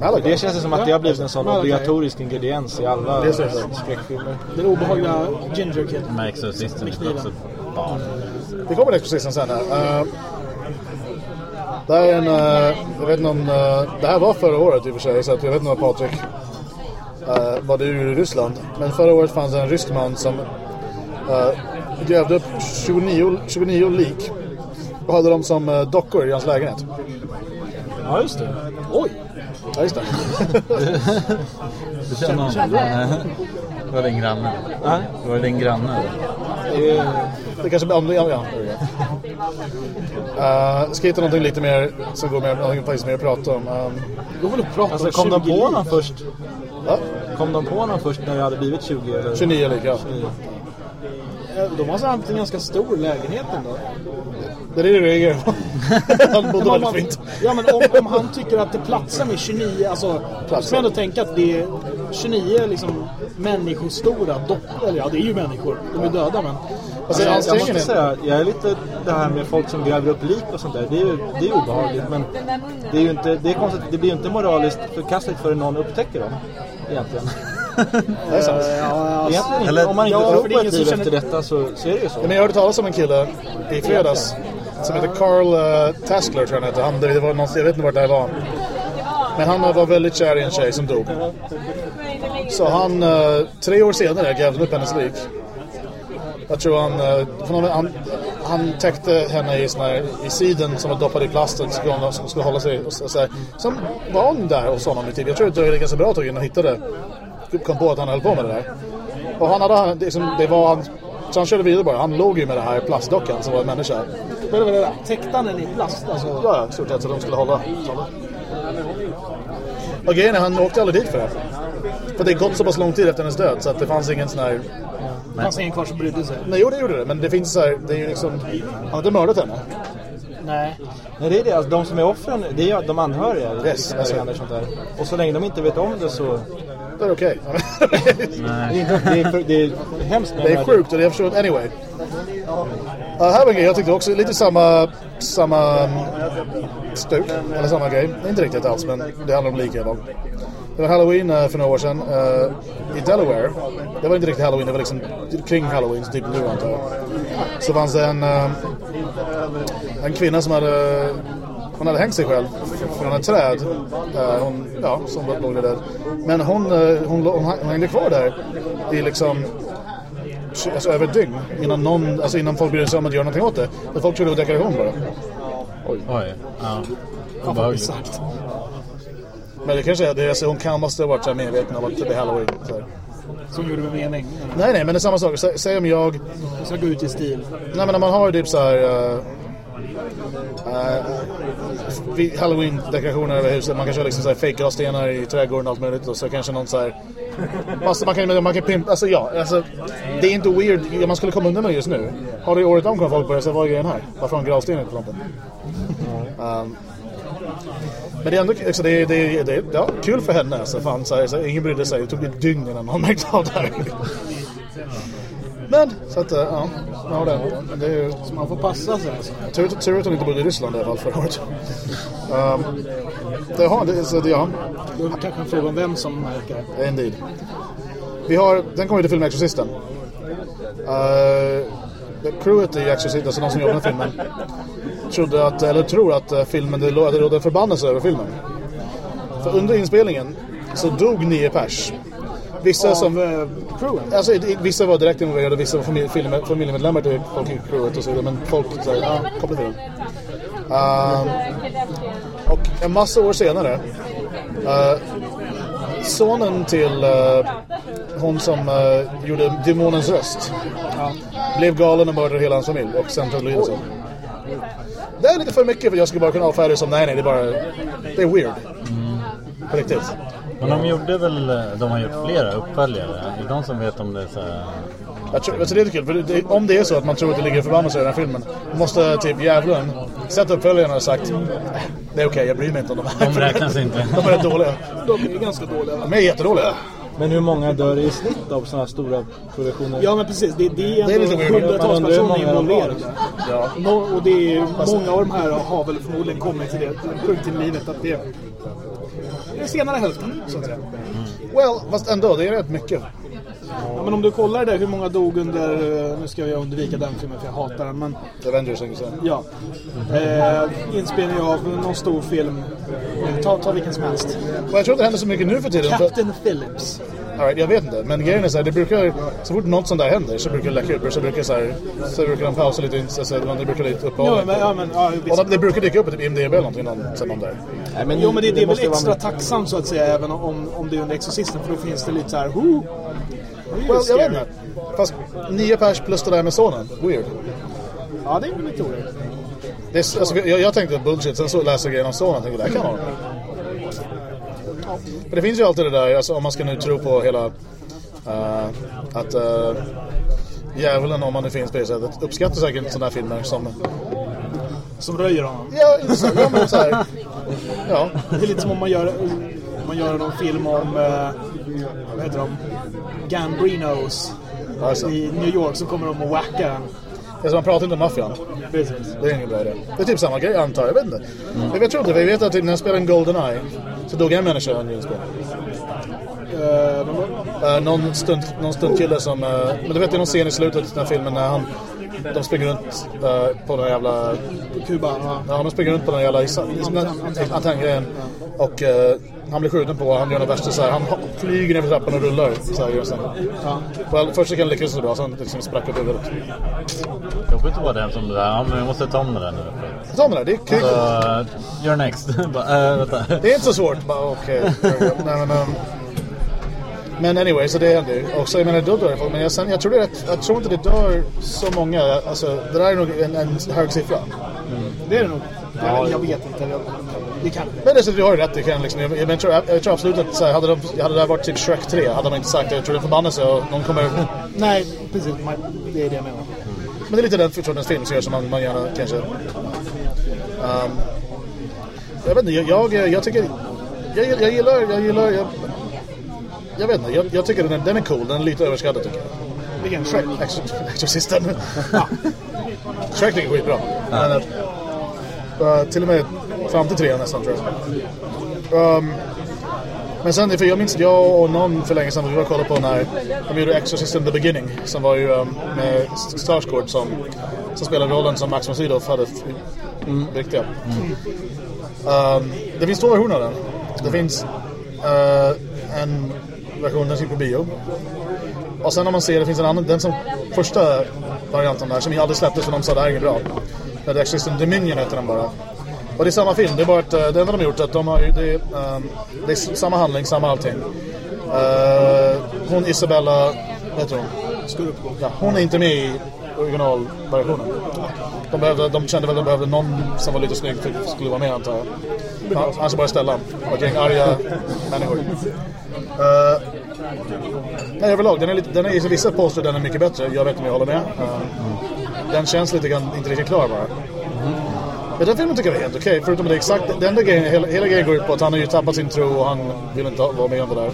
Malachi. Det känns som att det har blivit en sån obligatorisk ingrediens i alla Det skräckfilmer. Den obehagliga Ginger Kid. Med Exorcisten Med är också barn. Det kommer en Exorcisten sen här. Uh, det här är en... eh, jag vet inte om... eh, det här var förra året i och för sig. Så att jag vet inte vad Patrik... Uh, vad gjorde i Ryssland. Men förra året fanns det en rysk man som eh, grävde upp 29, 29 lik. Och hade dem som uh, dockor i hans lägenhet. Ja, just det. Oj! Ja, just det. Du känner? Var det din granne? Var det din granne? Det är, Det kanske blir... Ja, ja, ja. Uh, ska hitta någonting lite mer som går mer, någonting faktiskt mer att prata om. Um, Då får du prata alltså om kom de 20 på honom först? ja, Kom de på honom först när det hade blivit 20? Eller? 29 lik, ja. 29. Eh, De har alltså haft en ganska stor lägenhet ändå. Det är det det är. Han bodde väldigt man, fint. ja men om, om han tycker att det platsar med 29, alltså då ska man ändå tänka att det är 29 liksom människostora dockor, eller ja det är ju människor, de är döda men Alltså, jag, jag måste säga, jag är lite det här med folk som gräver upp lik och sånt där. Det är ju det är obehagligt men det är ju inte, det är konstigt, det blir ju inte moraliskt förkastligt förrän någon upptäcker dem. Egentligen. Det är sant. Egentligen inte. Eller- Om man inte Ja, tror på är ett liv efter detta så, så är det ju så. Ja, men jag hörde talas om en kille i fredags som heter Carl uh, Taskler tror jag han hette. Han, det var någon, jag vet inte vart det här var. Men han eh, var väldigt kär i en tjej som dog. Så han, uh, tre år senare, grävde upp hennes liv. Jag tror han, uh, han, han täckte henne i, här, i siden som var doppad i plasten så hon som skulle hålla sig. Och så, så. Sen var hon där hos honom i tid. Jag tror att det dröjde ganska bra tag innan han hittade, kom på att han höll på med det där. Och han hade, liksom, det var hans så han körde vidare bara. Han låg ju med det här plastdockan som var en människa. Vänta, vänta, vänta. Täckte han den i plast? Alltså, Ja, ja, stort sett så de skulle hålla. Och grejen är, han åkte aldrig dit för det. För det gått så pass lång tid efter hennes död så att det fanns ingen sån här... det fanns ingen kvar som brydde sig. Nej, jo det gjorde det. Men det finns så här, det är ju liksom... Han har inte mördat henne. Nej. Nej, det är det. Alltså, de som är offren, det är ju de anhöriga. Yes, alltså. det sånt där. Och så länge de inte vet om det så... Det är okej. Inte, det är, det är hemskt. det är sjukt och det är förstått. Anyway. Uh, här var en grej jag tyckte också lite samma, samma um, stuk, eller samma grej. Inte riktigt alls, men det handlar om fall. Det var Halloween uh, för några år sedan uh, i Delaware. Det var inte riktigt Halloween, det var liksom kring Halloween, så typ nu antar jag. Så fanns det en, uh, en kvinna som hade hon hade hängt sig själv från ett träd. Uh, hon, ja, som låg där. Men hon, uh, hon, hon, hon hängde kvar där i liksom alltså över ett dygn innan, någon, alltså innan folk brydde sig om att göra någonting åt det. För folk trodde det var dekoration bara. Oj. Ja. Fan vad Obehagligt. bisarrt. Men det kanske är det, alltså, hon kan måste ha varit så här medveten om att det är halloween. Så här. Som gjorde med mening. Nej, nej, men det är samma sak. Sä, säg om jag... Jag ska gå ut i stil. Nej, men om man har typ så här... Uh, uh, Halloween-dekorationer över huset. Man kan köra liksom så fake i trädgården och allt möjligt. Och så kanske någon så här... Alltså, Massa, man kan, man kan pimpa... Alltså ja, alltså, det är inte weird. Ja, Man skulle komma undan med det just nu. Har det året om kommer folk börja säga vad är grejen här? Varför har en gravsten på fronten? Um, ehm, men det är ändå alltså, det, är- det, är- det, är- ja, kul för henne. Alltså, fan, så här, så ingen brydde sig. Det tog ett dygn innan någon märkte av det här. Men, så att, eh, ja. Ja, det, men det är ju... Så man får passa sig. Alltså. Tur, tur att han inte bodde i Ryssland i alla fall förra året. Um, det har, det, så det, ja, Då kanske en fråga om vem som märker det. indeed. Vi har, den kommer ju till filmen Exorcisten. Uh, crewet i Exorcist, alltså de som jobbar med filmen, trodde att, eller tror att eh, filmen, det rådde en förbannelse över filmen. För under inspelningen så dog nio pers. Vissa som... Eh, crewen. Alltså, vissa var direkt involverade, vissa var familj, familjemedlemmar till folk i crewet och så vidare. Men folk så här, ja, kopplat till dem. Ehm, och en massa år senare, eh, sonen till eh, hon som eh, gjorde demonens röst blev galen och mördade hela hans familj och sen tog livet. Det är lite för mycket för jag skulle bara kunna avfärda det som nej, nej, det är bara... Det är weird. På riktigt. Men de gjorde väl, de har gjort flera uppföljare. Är det de som vet om det är så här... Jag tror, alltså det är lite kul, för det, om det är så att man tror att det ligger förbannelse i den här filmen måste typ djävulen sätta uppföljarna och sagt Det är okej, jag bryr mig inte om de här. De räknas inte. De är rätt dåliga. De är ganska dåliga. va? De är jättedåliga. Men hur många dör i snitt av sådana här stora produktioner? Ja men precis, det, det är Det är lite hundratals personer involverade. Ja. Och det är, många av de här har väl förmodligen kommit till det punkt i livet att det det är senare hälften, så att säga. Well, fast ändå, det är rätt mycket. Ja, men om du kollar där hur många dog under, eh, nu ska jag undvika den filmen för jag hatar den, men Avengers, jag ja. Eh, inspelning av någon stor film, Eh, ta, ta vilken som helst. Och jag tror inte det händer så mycket nu för tiden. För, Captain Phillips. all right, jag vet inte, men grejen är så här, det brukar, så fort något sånt där händer så brukar det läcka ut. Så brukar, så här, så brukar de pausa lite, så så det brukar lite uppehåll. Ja, men, ja, men, ja, det brukar dyka upp på typ IMDB eller någonting, någon, så någon där. Nej, men Jo men det, det är väl extra tacksamt så att säga även om, om det är under Exorcisten för då finns det lite så här, who? Well, jag vet inte. Fast nio pers plus det där med sonen. Weird. Ja det är väl lite oerhört. Det är, alltså, jag, jag tänkte bullshit, sen så läste jag grejen om sonen och tänkte det här kan vara Men det finns ju alltid det där, alltså, om man ska nu tro på hela eh, att uh, djävulen, om man nu finns på det sättet, uppskattar säkert sådana här filmer som... Som röjer honom. Ja, så, ja men så här, Ja, Det är lite som om man gör, man gör någon film om, eh, vad heter de? Gambrinos. alltså, I New York så kommer de och wackar en. som man pratar inte om maffian. Precis. Det är ingen bra idé. Det är typ samma grej antar jag, jag vet inte. Jag vet inte, jag vet att när jag spelade en Goldeneye så dog en människa inspelningen. Eh, men vad- Uh, någon, stund, någon stuntkille som... eh, men du vet, det är någon scen i slutet av den här filmen när han... De springer runt eh, på den jävla... Kuba, ja. Ja, de springer runt på den jävla antenngrejen. Och eh, han blir skjuten på han gör något värsta så här. Han flyger ner för trappan och rullar. Så här, gör han sen. Well, första kan lyckas så bra, sen liksom sprack upp huvudet. Jobbigt att vara den som där, ja men vi måste ta om det där nu. Ta med det, det är kul. Så, you're next. Bara, äh, vänta. Det är inte så svårt. Bara, Okej. Nej, men, um, men anyway, så det händer. Och så jag menar, då dör folk. Men jag, sen, jag, tror rätt, jag tror inte det dör så många. Alltså, det där är nog en, en hög siffra. Det är det nog. Jag, jag vet inte. Jag, det kan Men det är så att du har ju rätt. Det kan liksom, jag, jag, jag, tror, jag, jag tror absolut att så här, hade, de, hade det varit typ Shrek 3 hade de inte sagt det. Jag tror det en förbannelse och någon kommer... Nej, precis. Man, det är det jag menar. Men det är lite den sortens film som gör som man, man gärna kanske... Um, jag vet inte, jag, jag, jag tycker... Jag, jag gillar... Jag gillar... Jag, jag vet inte, jag, jag tycker den är, den är cool. Den är lite överskattad tycker jag. Vilken Shrek? Exor- Exorcisten. Shrek tycker jag är skitbra. Men, uh, till och med fram till trean nästan tror jag. Um, men sen, för jag minns att jag och någon för länge sedan vi var och kollade på när de gjorde Exorcist in the beginning som var ju um, med Starsgård som, som spelade rollen som Max von Sydow hade mm. riktiga. Um, det finns två versioner av den. Det finns uh, en Versionen, den gick på bio. Och sen om man ser, det finns en annan, den som första varianten där som aldrig släpptes för de sa det här är inget bra. Det är Exorcist Dominion heter den bara. Och det är samma film, det är bara att eh, det enda de har gjort är att de har ju, det, är, um, det är samma handling, samma allting. Uh, hon Isabella, vad heter hon? Ja, hon är inte med i originalversionen. De, behövde, de kände väl att de behövde någon som var lite snygg för att skulle vara med antar jag. Han- ska bara ställa och ett gäng arga människor. Uh, nej, överlag, den är, lite, den är i vissa påstår den är mycket bättre. Jag vet inte om jag håller med. Uh, den känns lite grann, inte riktigt klar bara. Men den filmen tycker jag är helt okej, förutom att det är exakt, den där grejen, hela, hela grejen går ut på att han har ju tappat sin tro och han vill inte vara med om det där.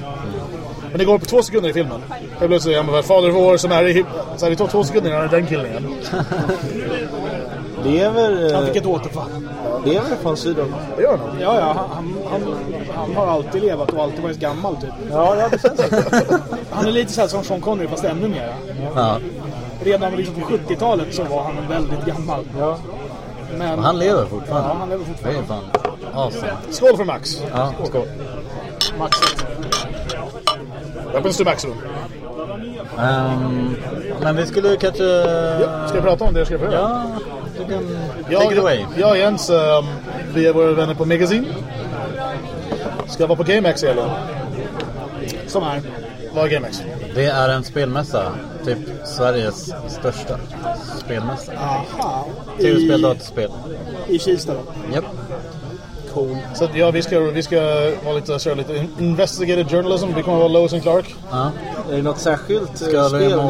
Men det går på två sekunder i filmen. Jag blev så jag bara, Fader vår som är i... Så här, det tar två sekunder innan är den killen igen. Lever... Han eh, fick ett återfall. Lever von Sydow? Det gör han. Ja, ja, han, han, han har alltid levat och alltid varit gammal typ. Ja, ja det känns så. Han är lite så här som Sean Connery fast ännu mer. Ja. Redan liksom på 70-talet så var han väldigt gammal. Ja. Men han lever fortfarande. Ja, han lever Det fortfarande. är fan awesome. Skål för Max. Ja, skål. maxet. Weapons to maximum. Ehm, men vi skulle kanske... Ska vi prata om det? Ska jag prata? Ja, du kan... Jag, Take it away. Jag och Jens, um, vi är våra vänner på Magazine. Ska vara på GameX i helgen. Som är. Vad är GameX? Det är en spelmässa. Typ Sveriges största spelmässa. Aha. Tv-spel, I, dataspel. I Kista då. Japp. Cool. Så ja, vi ska, vi ska vara lite, köra lite in- investigative journalism. Vi kommer vara Lois and Clark. Ja. Är det något särskilt eh, Scully spel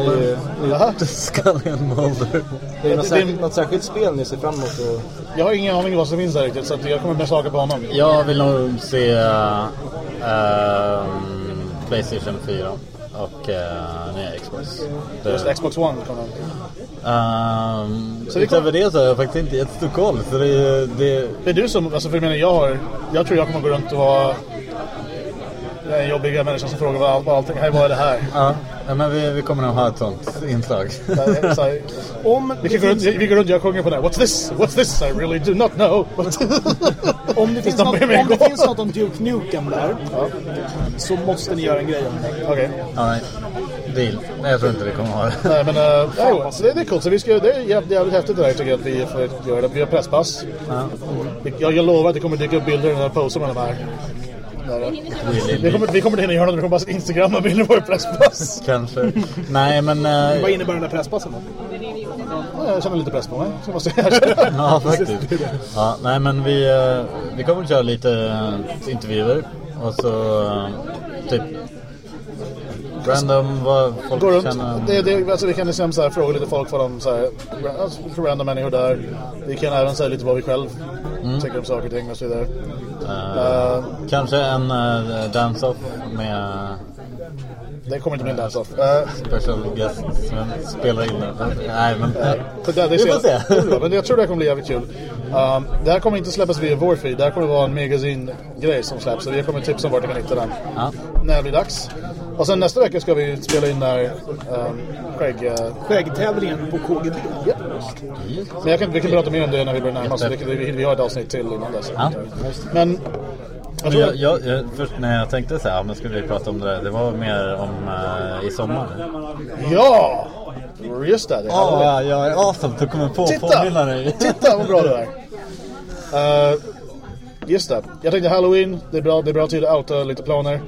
ni... Scully and Mulder. är det något, särskilt, något särskilt spel ni ser fram emot? Och... Jag har ingen aning vad som finns där riktigt, så att jag kommer mest haka på honom. Jag vill nog se ehm, Playstation 4 och uh, nya Xbox. Just Xbox One kommer Så vi utöver det så har jag faktiskt inte jättestor koll. Så det, det, Det är du som, alltså för jag menar jag har, jag tror jag kommer gå runt och vara den jobbiga människan som frågar vad, all- vad allting, hej vad är det här? ja, ja, men vi, vi kommer nog ha ett sånt inslag. Om vi, det, kan gå runt, finns, vi går runt, jag sjunger på den här, What's this? What's this? I really do not know. om det, finns, något, om det finns något om Duke Nukem där så måste ni göra en grej om det. Okej. Alright. Deal. Nej, jag tror inte vi kommer ha det. Nej men, uh, så det, det är coolt. Så vi ska, det är jävligt, jävligt häftigt det där tycker jag att vi får göra det. Vi har presspass. Jag, jag lovar att det kommer dyka upp bilder när jag postar med de här. Där. Vi kommer, vi kommer inte hinna göra något, vi kommer bara instagramma bilder på vår presspass. Kanske. Nej, men... eh, Vad innebär den där presspassen då? Ja, Jag känner lite press på mig, så måste jag erkänna. Ja, faktiskt. Ja, nej, men vi, eh, vi kommer att köra lite eh, intervjuer. Och så typ random vad folk Gå runt. känner. Det, det, alltså, vi kan liksom så här, fråga lite folk vad de så här, alltså, random människor där. Vi kan även säga lite vad vi själv tycker om saker och ting och så vidare. Eh, Eh, Kanske en uh, dance-off med det kommer inte bli en dance-off. Uh, special guest som spelar in det. Nej, men... Det, det Vi får se. Ja, men jag tror det kommer bli jävligt kul. Um, det här kommer inte släppas via vår feed. Det här kommer vara en magazine-grej som släpps. Så vi kommer tipsa om vart du kan hitta den. Ja. När det blir dags. Och sen nästa vecka ska vi spela in när um, Skägg... Uh, Skäggtävlingen på KGB. Men jag kan, vi kan prata mer om det när vi börjar närma oss. Vi, vi, vi har ett avsnitt till innan dess. Ja. Men... Jag jag, jag, jag, först när jag tänkte så här, men skulle vi prata om det där, det var mer om eh, i sommar. Ja! Just det. det är Ja, jag är awesome att du kommer på Titta! påminna dig. Titta vad bra du är. Uh, just det. Jag tänkte Halloween, det är bra, det är bra tid att outa lite planer.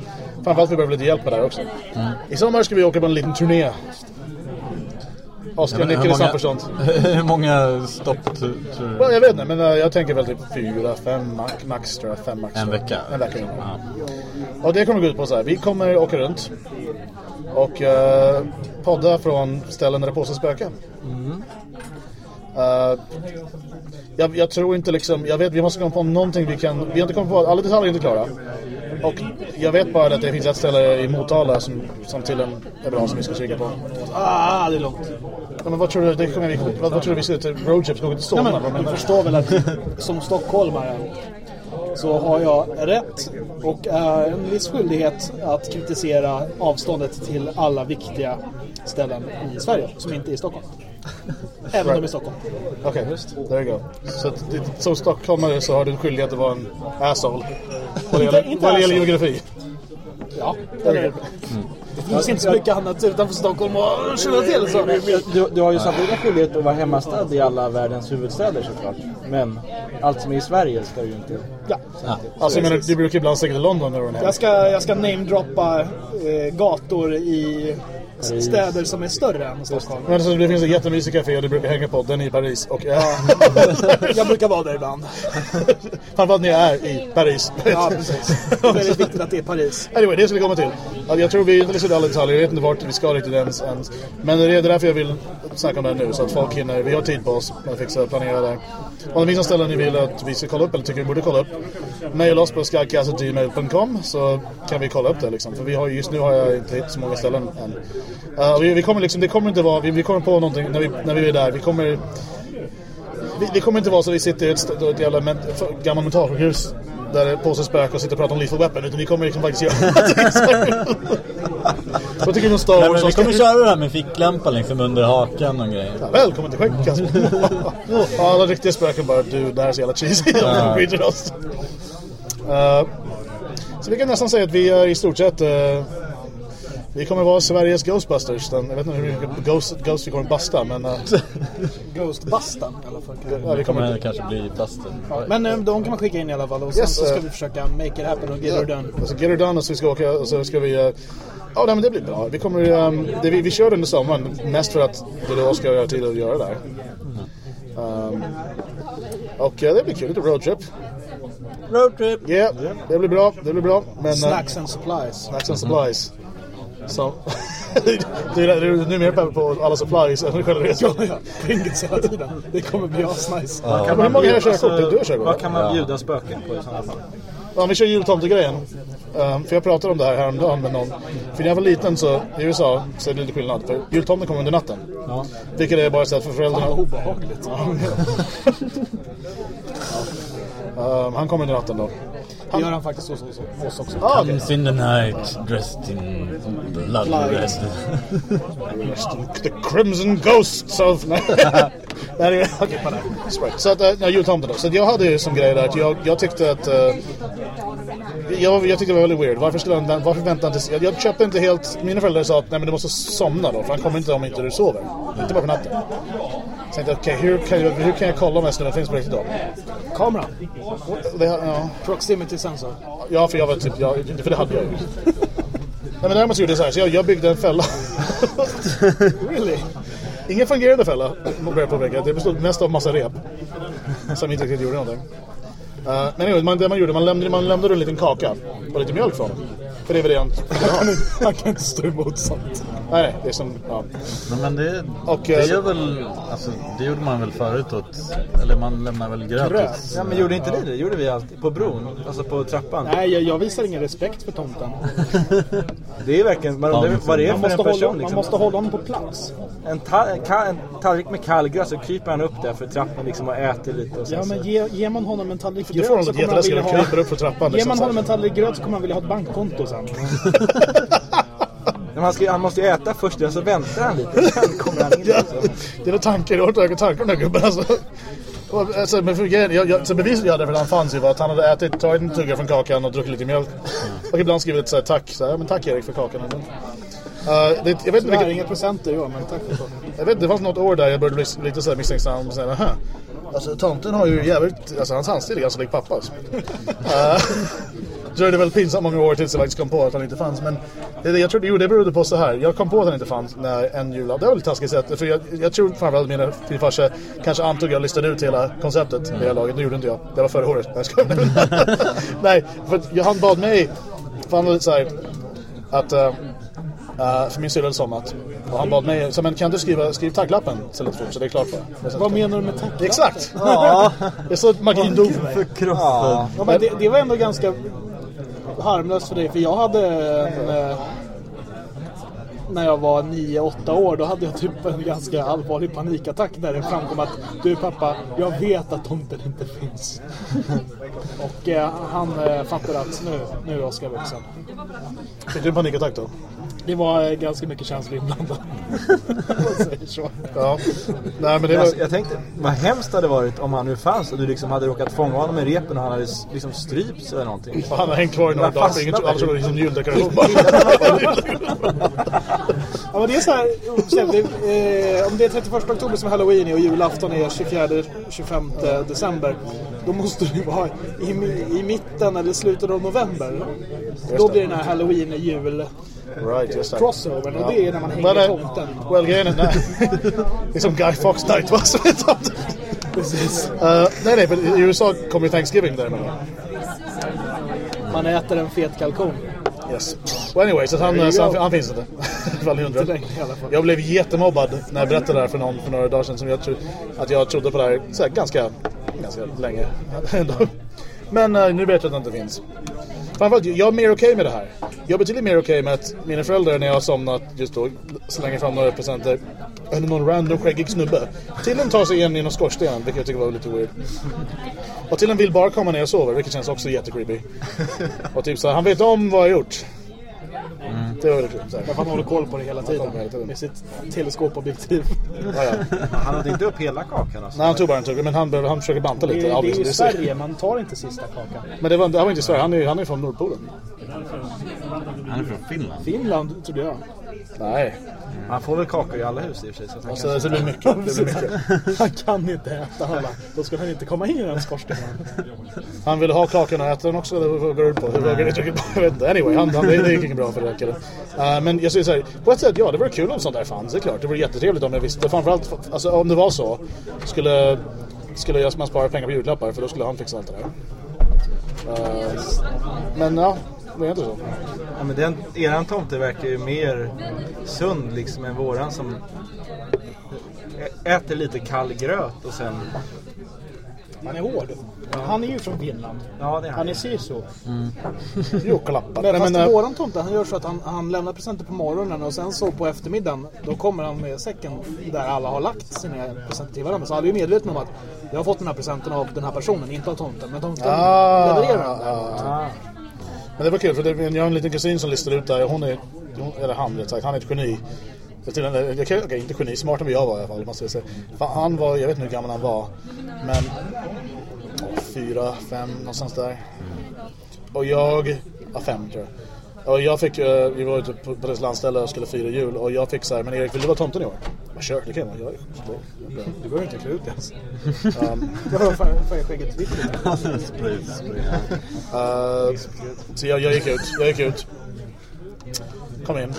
Framförallt vi behöver lite hjälp med det här också. I sommar ska vi åka på en liten turné. Oskar Ja, i samförstånd. hur många stopp tror tror Well, du? jag vet inte, men uh, jag tänker väl typ fyra, fem max, max tror jag. Fem max. En vecka? En vecka. Ja. Och det kommer gå ut på så här. Vi kommer åka runt och uh, podda från ställen där det påstås spöka. Uh, jag, jag tror inte liksom, jag vet vi måste komma på någonting vi kan, vi har inte kommit på, alla detaljer är inte klara. Och jag vet bara att det finns ett ställe i Motala som, som tydligen är bra som vi ska kika på. Ah, det är långt. Ja, men vad tror du, det kommer vi, vad, vad tror du vi till roadtrip? Åka till Ja, Solna? men, Vad du förstår väl att som stockholmare så har jag rätt och är en viss skyldighet att kritisera avståndet till alla viktiga ställen i Sverige som inte är i Stockholm. Även om de i Stockholm. Okej, just. There you go. Så det- som stockholmare så har du en skyldighet att vara en asshole. Vad gäller, geografi. Ja, det, är, det finns inte så mycket annat utanför Stockholm att känna till. Så. Du, du har ju samtidigt skyldighet att vara hemmastad i alla världens huvudstäder såklart. Men allt som är i Sverige ska du ju inte... Ja. Alltså jag menar, du brukar ibland sticka till London när du är här. Jag ska, jag ska namedroppa eh, gator i städer som är större än Stockholm. Men alltså, det finns en jättemysig café du brukar hänga på den i Paris. Och ja. Jag brukar vara där ibland. framförallt när jag är i Paris. Ja, precis. Det är väldigt viktigt att det är Paris. Anyway, det ska vi komma till. Jag tror vi inte liksom listar alla detaljer, jag vet inte vart vi ska riktigt ens. ens. Men det är därför jag vill snacka om det här nu, så att folk hinner, vi har tid på oss att fixa planera det. Om det finns några ställen ni vill att vi ska kolla upp eller tycker vi borde kolla upp, mejla oss på skycast.gmail.com så kan vi kolla upp det liksom. För vi har, just nu har jag inte hittat så många ställen än. Uh, vi, vi kommer liksom, det kommer inte vara, vi, vi kommer på någonting när vi, när vi är där, vi kommer det kommer inte vara så att vi sitter i ett, ett jävla men, gammalt mentalsjukhus där det påstår spök och sitter och pratar om Lethal Weapon utan vi kommer liksom faktiskt göra. Vad tycker du om Star Nej, Wars? men vi Ska kommer köra det här med ficklampan liksom under hakan och grejer. Ja, Välkommen till Skäggkast! Ja, Alla riktiga spöken bara du, det här är så jävla cheesy. Uh, så vi kan nästan säga att vi är i stort sett... Uh, vi kommer vara Sveriges Ghostbusters. Den, jag vet inte hur mycket Ghost, Ghost vi kommer att basta, men... Uh, Ghostbustan i alla fall. ja, vi kommer kommer kanske bli plasten. Men eh, de kan man skicka in i alla fall och sen Yes, så ska eh. vi försöka make it happen och get it done. Alltså get it done och så vi ska åka och så ska vi... eh, Ja, nej, men det blir bra. Vi kommer... Um, det, vi, vi kör under sommaren mest för att det då Oskar har tid att göra det där. Um, och eh, det blir kul. Lite roadtrip. Roadtrip! Ja, yeah, det blir bra. Det blir bra. Men, eh, Snacks and supplies. Snacks and supplies. Så... du, är, nu mer peppad på alla supplies än själva resan. Ja, ja. Pringles hela tiden. Det kommer bli asnice. Hur många här kör alltså? Du har körkort, Vad va? kan man bjuda spöken på i sådana fall? Ja, vi kör jultomtegrejen. Um, för jag pratade om det här häromdagen med någon. För när jag var liten så, i USA, så är det lite skillnad. För jultomten kommer under natten. Ja. Vilket är bara så att för föräldrarna... Vad obehagligt. Um, han kommer under natten då. Det gör han faktiskt hos hos oss också. Ah, okej. Comes in the night dressed in blood red. The Crimson Ghosts of... Nej. Okej, okay. Så att, uh, nej, jultomten då. Så att jag hade ju som grej där att jag, jag tyckte att... Uh, jag, jag tyckte det var väldigt weird. Varför skulle han, varför väntade han tills... Jag, jag köpte inte helt... Mina föräldrar sa att nej men du måste somna då. För han kommer inte om inte du sover. Inte bara på natten. Så tänkte jag, okej, hur, kan jag, hur kan jag kolla om en snubbe finns på riktigt då? Kameran. Det, ja. Proximity sensor. Ja, för jag var typ, jag, för det hade jag ju. Nej men däremot så gjorde jag så här, så jag, jag byggde en fälla. Really? Ingen fungerande fälla, börjar jag påpeka. Det bestod mest av massa rep. Som inte riktigt gjorde någonting. Uh, men man, det man gjorde, man lämnade, man lämnade en liten kaka och lite mjölk från. För det är väl det han Han kan inte stå emot sånt. Nej, nej, det är som, ja. Nej, men det, Och, det eh, gör väl, alltså, det gjorde man väl förut åt, eller man lämnar väl gröt Gröt? åt- Ja, men gjorde inte ni det? gjorde vi alltid. På bron, alltså på trappan. Nej, jag, jag visar ingen respekt för tomten. Det är verkligen, man undrar vad det är Man för en måste, hålla, person man liksom. måste hålla honom på plats. En, ta en, ka en tallrik med kallgräs så kryper han upp där för trappan liksom och äter lite och sen Ja, men ge, ger man honom en tallrik honom så kommer han vilja ha... kryper upp för trappan. Ger liksom, man så här. honom en tallrik gröt så kommer han vilja ha ett bankkonto sen. Men han, ska, han måste ju äta först och så väntar han lite. Sen kommer han in. Ja, Liksom. det är tankar, jag har inte tankar om den här gubben alltså. Alltså, men för, grejen- jag, jag, så beviset jag hade för att han fanns ju var att han hade ätit, tagit en tugga från kakan och druckit lite mjölk. Och ibland skrivit ett så här, tack, så här, men tack Erik för kakan. Men, uh, det, jag vet inte vilket, inga presenter i år, men tack för det. jag vet, det fanns något år där jag började bli lite så här misstänksam och säga, aha. Alltså tomten har ju jävligt, alltså hans handstil är ganska lik pappas. uh, så är det väl pinsamt många år tills jag faktiskt kom på att han inte fanns. Men det, jag tror, jo, det berodde på så här. Jag kom på att han inte fanns när en jul. Det var lite taskigt sett. För jag, jag tror framförallt mina min farsa kanske antog jag listade ut hela konceptet med det här laget. Det gjorde inte jag. Det var förra året. Nej, jag. Nej, för att han bad mig. För han var lite så här. Att... Uh, uh, för min syrra hade somnat. Och han bad mig. Så men kan du skriva skriv taglappen lite fort så det är klart bara. Vad menar du med tack? Exakt! Det är så att magin dog för mig. Förkrossad. Ja, men det, det var ändå ganska harmlöst för dig, för jag hade en... Eh, när jag var 9-8 år, då hade jag typ en ganska allvarlig panikattack där det framkom att du pappa, jag vet att tomten inte finns. Och eh, han eh, fattade att nu, nu är Oskar vuxen. Fick du en panikattack då? Det var eh, ganska mycket känslor säger så. Ja. Nej men det var... Alltså, jag tänkte, vad hemskt det hade varit om han nu fanns och du liksom hade råkat fånga honom i repen och han hade liksom strypts eller någonting. Han har hängt kvar i några Jag dagar för ingen fastnade. alla trodde det var liksom juldekoration. Ja, men det är så här, eh, om det är 31 oktober som är halloween och julafton är 24-25 december då måste det ju vara i, i mitten eller slutet av november. Då blir det den här halloween jul right, just that. crossovern och det är när man hänger Men, eh, tomten. Well, grejen är... Nej. Det är som Guy Fox Night, va? Precis. Uh, nej, nej, men i USA kommer ju Thanksgiving däremellan. Man äter en fet kalkon. Yes. Well anyway, så han, så han, han finns inte. Ifall undrar. I alla fall. Jag blev jättemobbad när jag berättade det här för någon för några dagar sedan. Som jag tro, att jag trodde på det här så här, ganska, ganska länge. Men eh, nu vet jag att det inte finns. Framförallt, jag är mer okej med det här. Jag är betydligt mer okej med att mina föräldrar när jag har somnat just då slänger fram några presenter. Eller någon random skäggig snubbe. Till en tar sig igen genom skorstenen, vilket jag tycker var lite weird. Och till en vill bara komma när jag sover, vilket känns också jättecreepy. Och typ så här, han vet om vad jag har gjort. Det var väldigt kul. så här. Därför han håller koll på det hela det tiden. Med sitt teleskopobjektiv. Ja, ja. Han hade inte upp hela kakan alltså. Nej, han tog bara en tugga, men han, behöver- han försöker banta Det lite. det är ju. Sverige, man tar inte sista kakan. Men det var, det var inte Sverige, han är, han är från Nordpolen. Han är från Finland. Finland, trodde jag. Nej, Han får väl kakor i alla hus i och för sig. Så han alltså, kanske... det blir mycket. Det blir mycket. Han kan inte äta alla. Då skulle han inte komma in i den skorstenen. Han ville ha kakan och äta den också, det på? Vågar det trycket på? Jag vet inte. Anyway, han, han, det, det gick inget bra för killen. Uh, men jag säger så här, på ett sätt, ja det vore kul om sånt där fanns, det är klart. Det vore jättetrevligt om jag visste. Framförallt, alltså om det var så, skulle, skulle jag spara pengar på julklappar, för då skulle han fixa allt det där. Uh, men ja, det är inte så. Ja, men den, eran tomte verkar ju mer sund liksom än våran som äter lite kall gröt och sen... Han är hård. Han är ju från Finland. Ja, det är han. Han är sisu. Jo, klappar. Men Nej, fast men, äh, våran tomte, han gör så att han, han lämnar presenter på morgonen och sen så på eftermiddagen då kommer han med säcken där alla har lagt sina presenter till varandra. Så alla är ju medvetna om att jag har fått den här presenten av den här personen, inte av tomten. Men tomten Ah, levererar den. ah. Men det var kul för det, jag har en liten kusin som listar ut där. Hon är, hon, eller han rätt sagt, han är ett geni. Jag till, jag, kan- okej, inte geni, smartare än jag var i alla fall. Måste jag säga. Han var, jag vet inte hur gammal han var. Men fyra, fem, någonstans där. Och jag, ja fem tror jag. Och jag fick, eh, vi var ute på, på dess landställe och skulle fira jul. Och jag fick så här, men Erik vill du vara tomten i år? Jag kör, det kan jag vara. Du behöver inte klä ut det ens. Um, Jag har fan- skägget vitt. Uh, så jag, jag gick ut, jag gick ut. Kom in.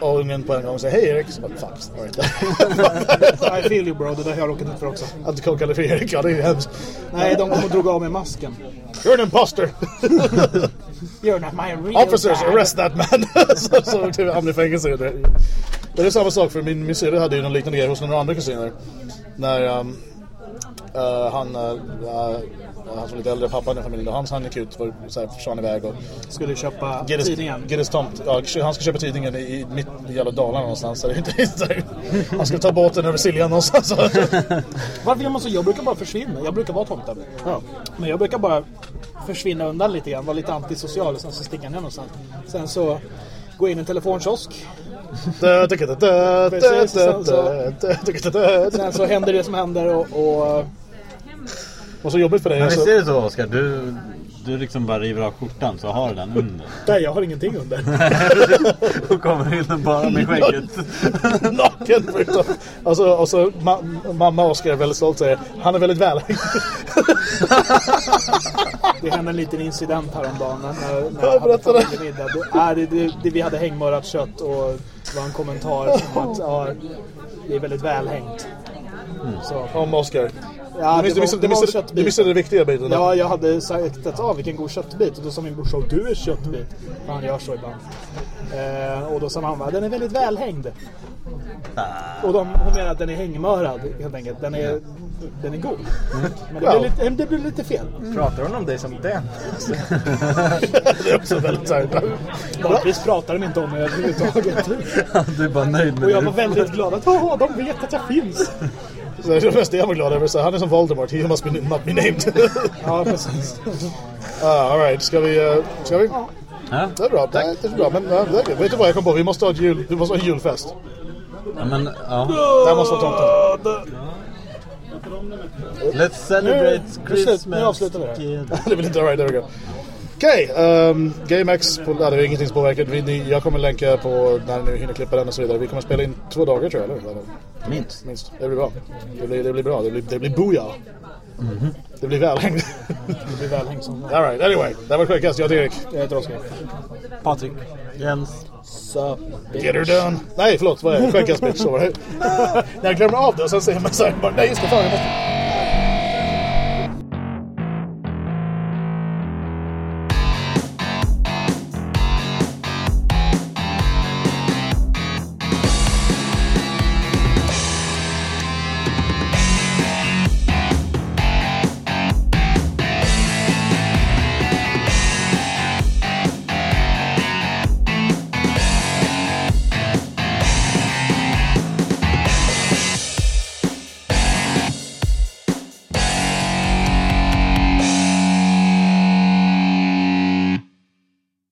Och ungen på en gång säger hej Erik. Så bara, fuck, sorry. I feel you bro, det där har jag råkat ut för också. Att du kallade för Erik, ja det är ju hemskt. Nej, de kom och drog av mig masken. You're an imposter! You're not my real Officers, dad. arrest that man! så så typ, hamnade i fängelse. Det, det är samma sak för min, min syrra hade ju någon liknande grej hos några andra kusiner. När um, uh, han, uh, han som lite äldre pappan i familjen, hans han gick ut och så här, försvann iväg och Skulle köpa Gilles, tidningen. Gilles tomt. Ja, han ska köpa tidningen i, i mitt i jävla Dalarna någonstans. Så det är inte, inte, han ska ta båten över Siljan någonstans. Varför gör man så? Jag brukar bara försvinna. Jag brukar vara tomten. ja. Men jag brukar bara försvinna undan lite grann. Vara lite antisocial och sen så sticka ner någonstans. Sen så gå in i en telefonkiosk. Precis, sen så-. Sen så händer det som händer och... och Vad så jobbigt för dig. Men Alltså. visst är det så Oskar? Du, du liksom bara river av skjortan så har du den under. nej, jag har ingenting under. Då kommer in bara med skägget. Naken förutom. Alltså, och så ma mamma Oskar är väldigt stolt säger han är väldigt välhängd. Det hände en liten incident häromdagen när, när Ja, jag hade berätta det. familjemiddag. Det, är det, det, det, vi hade hängmörat kött och det var en kommentar som att ja, det är väldigt välhängt. Så, Om Oskar. Ja, Du missade, du missade, du missade, köttbit. du missade det viktiga biten. Ja, jag hade sagt att ah, vilken god köttbit och då sa min brorsa du är köttbit. För han gör så ibland. Eh, och då sa mamma den är väldigt välhängd. Och de, hon menar att den är hängmörad helt enkelt. Den är, den är god. Men det Ja. blir, lite, det blir lite fel. Pratar hon om dig som den? det är också väldigt så här. Vanligtvis pratar de inte om mig överhuvudtaget. Du är bara nöjd med Och jag var väldigt glad att åh, de vet att jag finns. Så det är det mesta jag var glad över. Så han är som Voldemort. He must be, not be named. Ja, precis. ah, all right. Ska vi... Uh, ska vi? Ja. Det är bra. Det är, det är bra. Men uh, det är, vet du vad jag kom på? Vi måste ha, ett jul, vi måste ha en julfest. Ja, men, ja. Där måste vara tomten. Let's celebrate Nu- Christmas. nu avslutar vi det det vill inte... All right, there we go. Okej, um, GameX, på, ja, det är ingenting påverkat. Vi, ni, jag kommer länka på när ni hinner klippa den och så vidare. Vi kommer spela in två dagar tror jag, eller? eller? Minst. Minst. Det blir bra. Det blir, det blir bra. Det blir, det blir booyah. Det blir välhängd. Det blir välhängt som All right, anyway. Det var Skäggkast. Jag heter Erik. Jag heter Oskar. Patrik. Jens. Så. Get her done. Nej, förlåt. Vad är det? Skäggkast bitch. Så var det. När jag glömmer av det och sen säger man så här. bara, Nej, just det. Fan, jag måste...